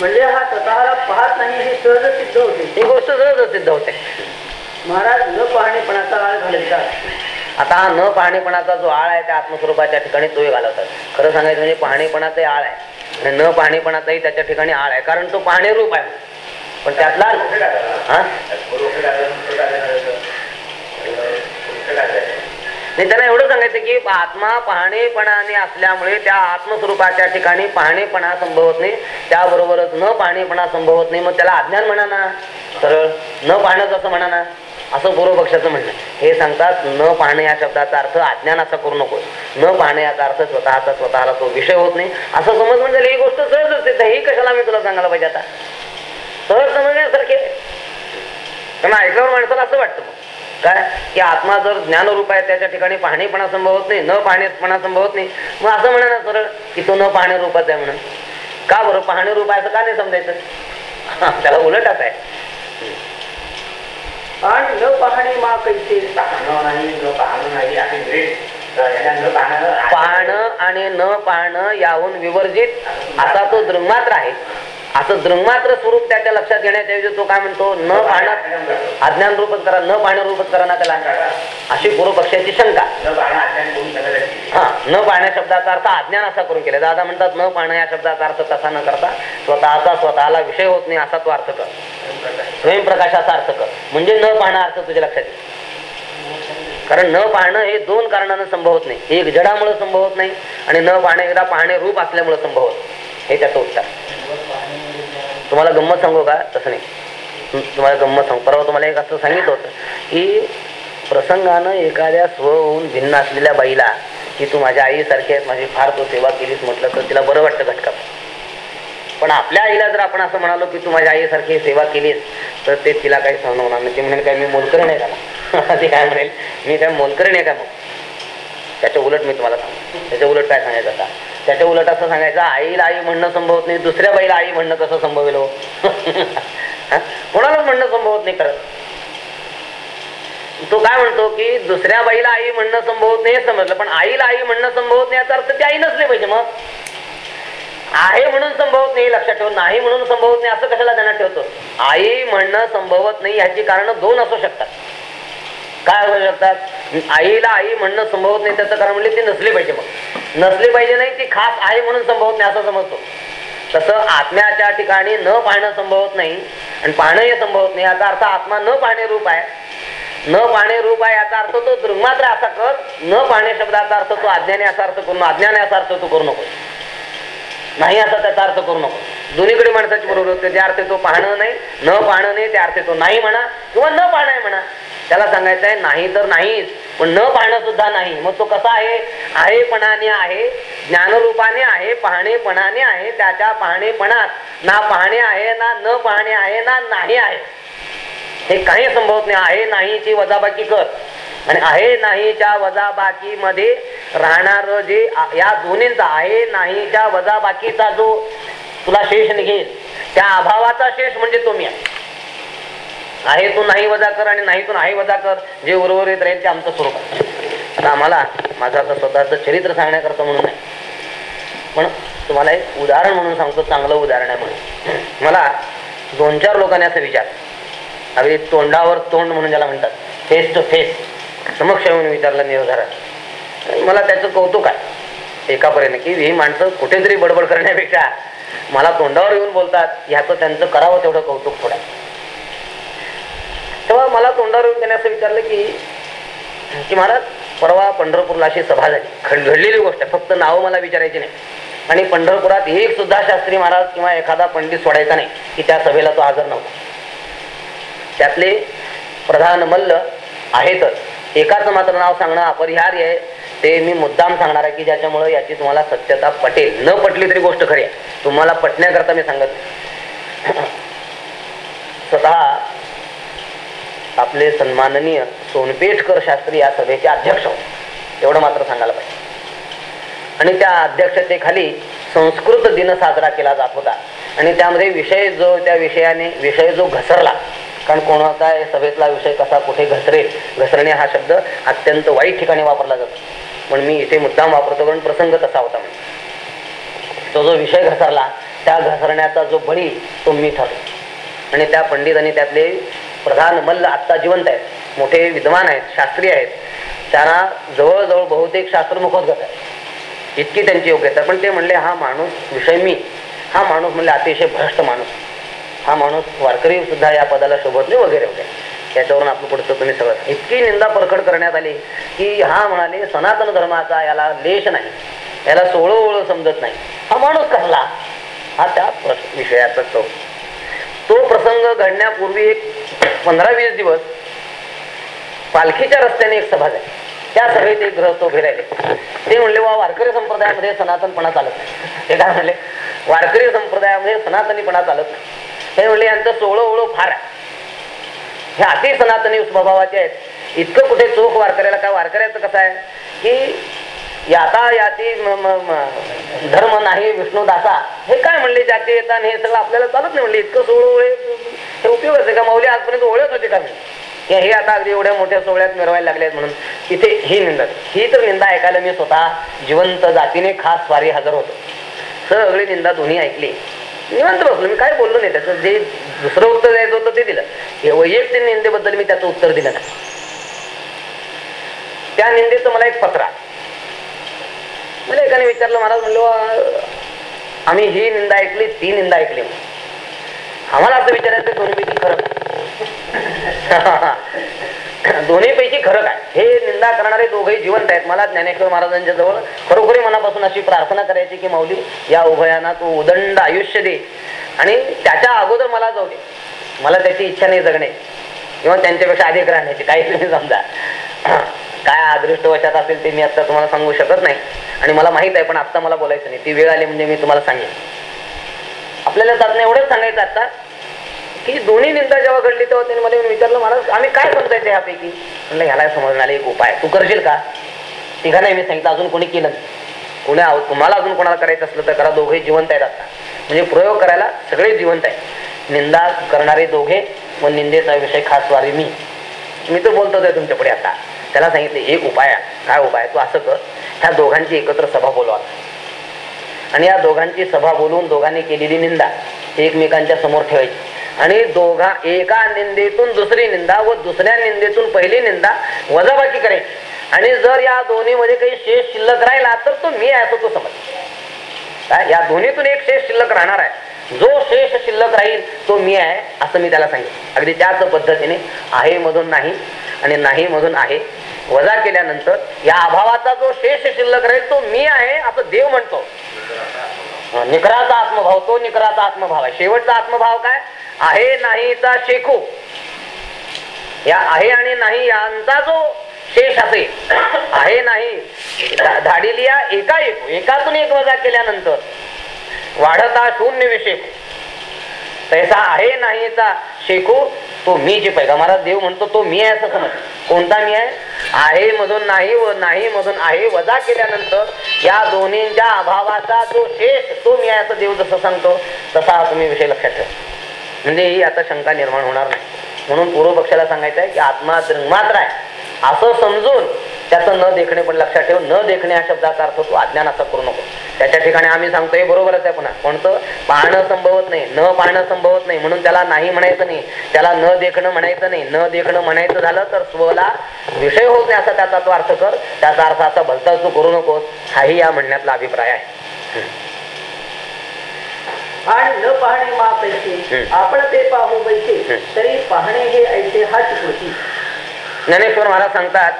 म्हणजे हा स्वतःला पाहत नाही हे सहज सिद्ध होते. ही गोष्ट सहज सिद्ध होते. महाराज न पाहणेपणाचा आळ घालतात आता हा न पाहणेपणाचा जो आळ आहे त्या आत्मस्वरूपाच्या ठिकाणी तोही घालवतात. खरं सांगायचं म्हणजे पाहणेपणाचाही आळ आहे. आणि न पाहणेपणाचाही त्याच्या ठिकाणी आळ आहे. कारण तो पाहणे रूप आहे. पण त्यातला हा? नाही त्यांना एवढं सांगायचं की आत्मा पाहणेपणाने असल्यामुळे त्या आत्मस्वरूपाच्या ठिकाणी पाहणेपणा संभवत नाही. त्याबरोबरच न पाहणेपणा संभवत नाही. मग त्याला अज्ञान म्हणा ना. सरळ. न पाहणंच असं म्हणा ना. असं पूर्वपक्षाचं म्हणणं हे सांगतात न पाहणे या शब्दाचा अर्थ अज्ञान असा करू नको न पाहणे याचा अर्थ स्वतःचा स्वतःला तो विषय होत नाही. असं समज म्हणजे ही गोष्ट सहज असते हे कशाला मी तुला सांगायला पाहिजे आता? सहज समजण्यासारखे. कारण ऐकल्यावर माणसाला असं वाटतं काय? की आत्मा जर ज्ञानरूप आहे त्याच्या ठिकाणी पाहणेपणा संभवत नाही न पाहणेपणा संभवत नाही. मग असं म्हणा ना सरळ की तो न पाहणे रूपाचा आहे म्हणून. का बरं? पाहणे रूप आहे असं का नाही समजायचं? त्याला उलटच आहे. आणि न पाहणे मा कैसे? पाहणं आणि न पाहणं याहून विवर्जित. असा तो दृंगमात्र आहे. असं दृंगमात्र स्वरूप त्याच्या लक्षात घेण्याच्या ऐवजी तो काय म्हणतो न पाहणं अज्ञान रूपच करा न पाहणं रूपच करा ना त्याला. अशी पूर्व पक्षाची शंका. हा न पाहण्या शब्दाचा अर्थ अज्ञान असा करून केला. दादा म्हणतात न पाहणं या शब्दाचा अर्थ तसा न करता स्वतःचा स्वतःला विषय होत नाही असा तो अर्थ कर. स्वयंप्रकाशाचा अर्थ कर. म्हणजे न पाहणं अर्थ तुझ्या लक्षात येईल. कारण न पाहणं हे दोन कारणानं संभवत नाही. एक जडामुळे संभवत नाही आणि न पाहणे एकदा पाहणे रूप असल्यामुळे संभवत हे त्याचं उत्तर. तुम्हाला गंमत सांगू का? तसं नाही. तुम्हाला गंमत सांगू. परवा तुम्हाला एक असं सांगितलं होतं की प्रसंगानं एखाद्या स्वहून भिन्न असलेल्या बाईला की तू माझ्या आईसारखी आहेस माझी फार तो सेवा केलीस म्हटलं तर तिला बरं वाटतं घटका. पण आपल्या आईला जर आपण असं म्हणालो की तू माझ्या आईसारखी सेवा केलीस तर ते तिला काही सहन होणार नाही. ते म्हणेल काय मी मोलकरी नाही का ते काय म्हणेल मी काय मोलकरी नाही का मग? त्याच्या उलट मी तुम्हाला सांगतो. त्याच्या उलट काय सांगायचं आता? त्याच्या उलट असं सांगायचं आईला आई म्हणणं संभवत नाही दुसऱ्या बाईला आई म्हणणं कसं संभवेल हो? कोणाला म्हणणं संभवत नाही खरं. तो काय म्हणतो की दुसऱ्या बाईला आई म्हणणं संभवत नाही समजलं पण आईला आई म्हणणं संभवत नाही याचा अर्थ ती आई नसली पाहिजे मग. आहे म्हणून संभवत नाही लक्षात ठेव. नाही म्हणून संभवत नाही असं कशाला त्यांना ठेवतो? आई म्हणणं संभवत नाही ह्याची कारण दोन असू शकतात. काय असू शकतात? आईला आई म्हणणं संभवत नाही त्याचं कारण म्हणजे ती नसली पाहिजे मग. नसली पाहिजे नाही ती खास आहे म्हणून संभवत नाही असं समजतो. तसं आत्म्याच्या ठिकाणी न पाहणं संभवत नाही आणि पाहणं हे संभवत नाही. याचा अर्थ आत्मा न पाहणे रूप आहे. न पाहणे रूप आहे याचा अर्थ तो दृंगमात्र असा कर. न पाहणे शब्दाचा अर्थ तो अज्ञानी असा अर्थ करू नको. अज्ञानी असा अर्थ तू करू नको. नाही असा त्याचा अर्थ करू नको. दोन्हीकडे माणसाची बरोबर होते. त्या अर्थ तो पाहणं नाही न पाहणं नाही त्या अर्थ तो नाही म्हणा किंवा न पाहणं आहे म्हणा. त्याला सांगायचं आहे नाही तर नाहीच. पण न पाहणं सुद्धा नाही. मग तो कसा आहे? आहेपणाने आहे ज्ञानरूपाने आहे पाहणेपणाने आहे त्याच्या पाहणेपणात ना पाहणे आहे ना न पाहणे आहे ना नाही आहे. हे काही संभवत नाही. आहे नाहीची वजाबाकी कर. आणि आहे नाहीच्या वजाबाकी मध्ये राहणार जे या दोन्हींचा आहे नाहीच्या वजाबाकीचा जो तुला शेष निघेल त्या अभावाचा शेष म्हणजे तो मी आहे. आहे तू नाही वजा कर आणि नाही तू नाही वजा कर जे उर्वरित राहील ते आमचं स्वरूप आता आम्हाला माझं आता स्वतःचं चरित्र सांगण्याकरता म्हणून नाही. पण तुम्हाला एक उदाहरण म्हणून सांगतो चांगलं उदाहरण आहे म्हणून. मला दोन चार लोकांनी असं विचार अगदी तोंडावर तोंड म्हणून ज्याला म्हणतात फेस टू फेस समक्ष येऊन विचारलं निर्धारण मला त्याचं कौतुक आहे. एकापर्यंत की ही माणसं कुठेतरी बडबड करण्यापेक्षा मला तोंडावर येऊन बोलतात ह्याचं त्यांचं करावं तेवढं कौतुक थोडं. तेव्हा मला तोंडावर येऊन त्याने असं विचारलं की की महाराज परवा पंढरपूरला अशी सभा झाली. खड घडलेली गोष्ट आहे फक्त नावं मला विचारायची नाही. आणि पंढरपुरात एक सुद्धा शास्त्री महाराज किंवा एखादा पंडित सोडायचा नाही की त्या सभेला तो हजर नव्हता. त्यातले प्रधान मल्ल आहेतच. एकाच मात्र नाव सांगणं अपरिहार्य आहे. ते मी मुद्दाम सांगणार आहे की ज्याच्यामुळे याची तुम्हाला सत्यता पटेल. न पटली तरी गोष्ट खरी आहे. तुम्हाला पटण्याकरता मी सांगत स्वतः आपले सन्माननीय सोनपेठकर शास्त्री या सभेचे अध्यक्ष होते एवढं मात्र सांगायला पाहिजे. आणि त्या अध्यक्षतेखाली संस्कृत दिन साजरा केला जात होता. आणि त्यामध्ये विषय जो त्या विषयाने विषय जो घसरला कारण कोणाचा सभेतला विषय कसा कुठे घसरेल घसरणे हा शब्द अत्यंत वाईट ठिकाणी वापरला जातो. पण मी इथे मुद्दाम वापरतो कारण प्रसंग तसा होता तो जो विषय घसरला त्या घसरण्याचा जो बळी तो मी ठरतो आणि त्या पंडितांनी त्यातले प्रधान मल्ल आत्ता जिवंत आहेत मोठे विद्वान आहेत शास्त्री आहेत त्यांना जवळजवळ बहुतेक शास्त्रमुखोद्गत आहे इतकी त्यांची योग्यता. पण ते म्हणले हा माणूस विषय मी. हा माणूस म्हणले अतिशय भ्रष्ट माणूस. हा माणूस वारकरी सुद्धा या पदाला शोभत नाही वगैरे वगैरे. याच्यावरून आपलं पुढचं तुम्ही सगळं इतकी निंदा परखड करण्यात आली की हा म्हणाले सनातन धर्माचा याला लेश नाही. याला सोळं ओळं समजत नाही. हा माणूस कसला हा त्या विषयाचा तो. तो प्रसंग घडण्यापूर्वी एक पंधरा वीस दिवस पालखीच्या रस्त्याने एक सभा झाली. त्या सभेत एक ग्रहस्थ उभे राहिले. ते म्हणले वा वारकरी संप्रदायामध्ये सनातनपणा चालत नाही. ते काय म्हणले वारकरी संप्रदायामध्ये सनातनीपणा चालत हे म्हणले यांचं सोळं ओळं फार आहे. हे अति सनातनी स्वभावाचे आहेत. इतकं कुठे चोख वारकऱ्याला काय वारकऱ्याचं कसं आहे? की याता याती धर्म नाही विष्णुदासा हे काय म्हणले जाती येतात हे सगळं आपल्याला चालत नाही म्हणले. इतकं सोळं ओळे हे उपयोग का? माऊली आजपर्यंत ओळख होते का मी? हे हे आता अगदी एवढ्या मोठ्या सोहळ्यात मिरवायला लागलेत म्हणून. तिथे ही निंदा ही तर निंदा ऐकायला मी स्वतः जिवंत जातीने खास स्वारी हजर होतो. सगळी निंदा दोन्ही ऐकली. निवंत बसलो मी काय बोललो नाही त्याचं जे दुसरं उत्तर द्यायचं होतं ते दिलं. वैयक्तिक निंदेबद्दल मी त्याचं उत्तर दिलं नाही. त्या निंदेचं मला एक पत्र. मला एकाने विचारलं महाराज म्हणलो आम्ही ही निंदा ऐकली ती निंदा ऐकली म्हणून. आम्हाला असं विचारायचं दोन्हीपैकी खरं काय? दोन्हीपैकी खरं काय? हे निंदा करणारे दोघेही जिवंत आहेत. मला ज्ञानेश्वर महाराजांच्या जवळ खरोखरी मनापासून अशी प्रार्थना करायची की माऊली या उभयांना तू उदंड आयुष्य दे. आणि त्याच्या अगोदर मला जाऊ दे. मला त्याची इच्छा नाही जगणे. किंवा त्यांच्यापेक्षा अधिक राहण्याची. काही तुम्ही समजा. काय अदृष्टवशात असेल ते मी आता तुम्हाला सांगू शकत नाही. आणि मला माहीत आहे पण आता मला बोलायचं नाही. ती वेळ आली म्हणजे मी तुम्हाला सांगेन. आपल्याला दादा एवढंच सांगायचं आता की दोन्ही निंदा जेव्हा घडली तेव्हा त्यांनी मला विचारलं महाराज आम्ही काय समजायचं ह्यापैकी? म्हणलं ह्याला समजणारे एक उपाय. तू करशील का? तिघा नाही मी सांगितलं अजून कोणी केलं कोणी तुम्हाला अजून कोणाला करायचं असलं तर करा दोघे जिवंत आहेत आता. म्हणजे प्रयोग करायला सगळे जिवंत आहेत. निंदा करणारे दोघे व निंदेचा विषय खास वारी मी. मी तर बोलतोच आहे तुमच्याकडे आता. त्याला सांगितले एक उपाय काय उपाय तू असं कर. ह्या दोघांची एकत्र सभा बोलवा. आणि या दोघांची सभा बोलून दोघांनी केलेली निंदा एकमेकांच्या समोर ठेवायची. आणि दोघा एका निंदेतून दुसरी निंदा व दुसऱ्या निंदेतून पहिली निंदा वजाबाकी करायची. आणि जर या दोन्हीमध्ये काही शेष शिल्लक राहिला तर तो मी आहे असं तो समज काय? या दोन्हीतून एक शेष शिल्लक राहणार आहे. जो शेष शिल्लक राहील तो मी आहे असं मी त्याला सांगितलं अगदी त्याच पद्धतीने आहे मधून नाही आणि नाही मधून आहे. वजा केल्यानंतर या अभावाचा जो शेष शिल्लक राहील तो मी आहे असं देव म्हणतो. निकराचा आत्मभाव तो निकराचा आत्मभाव आहे. शेवटचा आत्मभाव काय? आहे नाहीचा शेखू या आहे आणि नाही यांचा जो शेष असे आहे नाही धा- धाडिली एका एक एकातून एक वजा केल्यानंतर वाढता शून्य विषेक तैसा आहे नाहीचा शेकू तो मी जे पाहिजे महाराज देव म्हणतो तो मी आहे असं समज. कोणता मी आहे? आहे मधून नाही व नाही मधून आहे. वजा केल्यानंतर या दोन्हींच्या अभावाचा जो शेष तो मी आहे असं देव जसं सांगतो तसा तुम्ही विषय लक्षात ठेवा. म्हणजे ही आता शंका निर्माण होणार नाही. म्हणून पूर्व पक्षाला सांगायचं आहे की आत्मा मात्र आहे असं समजून त्याचं न देखणे पण लक्षात ठेव न देखणे या शब्दाचा अर्थ तू अज्ञान असं करू नको. त्याच्या ठिकाणी आम्ही सांगतोय बरोबरच आहे पुन्हा. कोणतं? पाहणं संभवत नाही न पाहणं संभवत नाही. म्हणून त्याला नाही म्हणायचं नाही. त्याला न देखणं म्हणायचं नाही. न देखणं म्हणायचं झालं तर स्वला विषय होत नाही असा त्याचा तो अर्थ कर. त्याचा अर्थ असा भलता तू करू नकोस. हाही या म्हणण्यातला अभिप्राय आहे. आणि न पाहणे मा पैसे. आपण ते पाहू पैसे. तरी पाहणे हे ऐसे हा चिकृती ज्ञानेश्वर महाराज सांगतात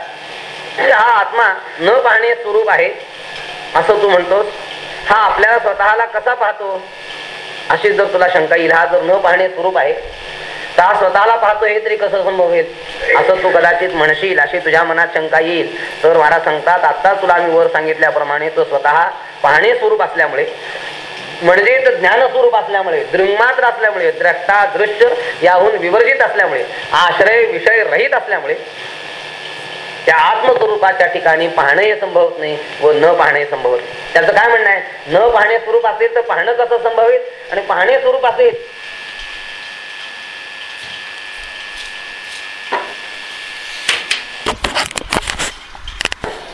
हा आत्मा न पाहणे स्वरूप आहे. असं तू म्हणतोस? हा आपल्याला स्वतःला कसा पाहतो? अशी जर तुला शंका येईल हा जर न पाहणे स्वरूप आहे तर हा स्वतःला पाहतो हे तरी कसं संभवेल असं तू कदाचित म्हणशील अशी तुझ्या मनात शंका येईल. तर मला सांगतात आता तुला मी वर सांगितल्याप्रमाणे तो स्वतः पाहणे स्वरूप असल्यामुळे म्हणजे ज्ञान स्वरूप असल्यामुळे दृंगमात्र असल्यामुळे द्रष्टा दृश्य याहून विवर्जित असल्यामुळे आश्रय विषय रहित असल्यामुळे त्या आत्मस्वरूपाच्या ठिकाणी पाहणं संभवत नाही व न पाहणे संभवत नाही. त्याचं काय म्हणणं आहे? न पाहणे स्वरूप असेल तर पाहणं कसं संभवित? आणि पाहणे स्वरूप असेल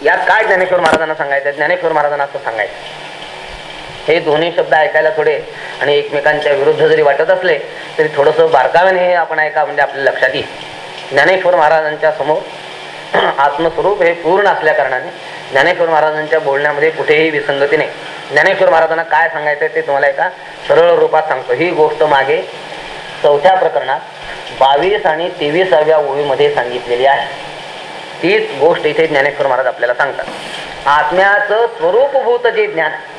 यात काय ज्ञानेश्वर महाराजांना सांगायचं ज्ञानेश्वर महाराजांना असं सांगायचं हे दोन्ही शब्द ऐकायला थोडे आणि एकमेकांच्या विरुद्ध जरी वाटत असले तरी थोडस बारकाव्याने हे आपण ऐका म्हणजे आपल्या लक्षात येईल. ज्ञानेश्वर महाराजांच्या समोर आत्मस्वरूप हे पूर्ण असल्या कारणाने ज्ञानेश्वर महाराजांच्या बोलण्यामध्ये कुठेही विसंगती नाही. ज्ञानेश्वर महाराजांना काय सांगायचं ते तुम्हाला एका सरळ रूपात सांगतो. ही गोष्ट मागे चौथ्या प्रकरणात बावीस आणि तेवीसाव्या ओळीमध्ये सांगितलेली आहे. तीच गोष्ट इथे ज्ञानेश्वर महाराज आपल्याला सांगतात. आत्म्याचं स्वरूपभूत जे ज्ञान आहे,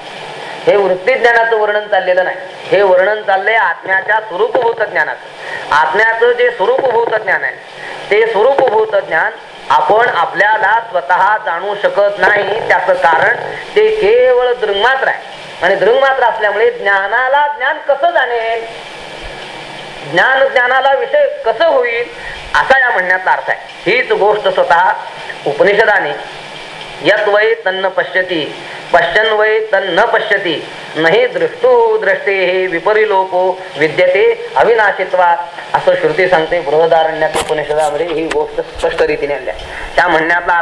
हे वृत्ती ज्ञानाचं वर्णन चाललेलं नाही. हे वर्णन चाललंय आत्म्याच्या स्वरूपभूत ज्ञानाचं. आत्म्याचं जे स्वरूपभूत ज्ञान आहे ते स्वरूपभूत ज्ञान आपण आपल्याला स्वतः जाणू शकत नाही. त्याच कारण ते केवळ दृंगमात्र आहे. आणि दृंगमात्र असल्यामुळे ज्ञानाला ज्ञान कसं जाणेल? ज्ञान ज्ञानाला विषय कसं होईल? असा या म्हणण्याचा अर्थ आहे. हीच गोष्ट स्वतः उपनिषदाने यत वै तन्न पश्यती पश्यन वै तन्न पश्यती। नाही दृष्टू दृष्टे हे विपरिलोको विद्यते अविनाशित्वा। असं श्रुती सांगते बृहदारण्यात उपनिषदामध्ये ही गोष्ट स्पष्ट रीतीने आणल्या त्या म्हणण्यातला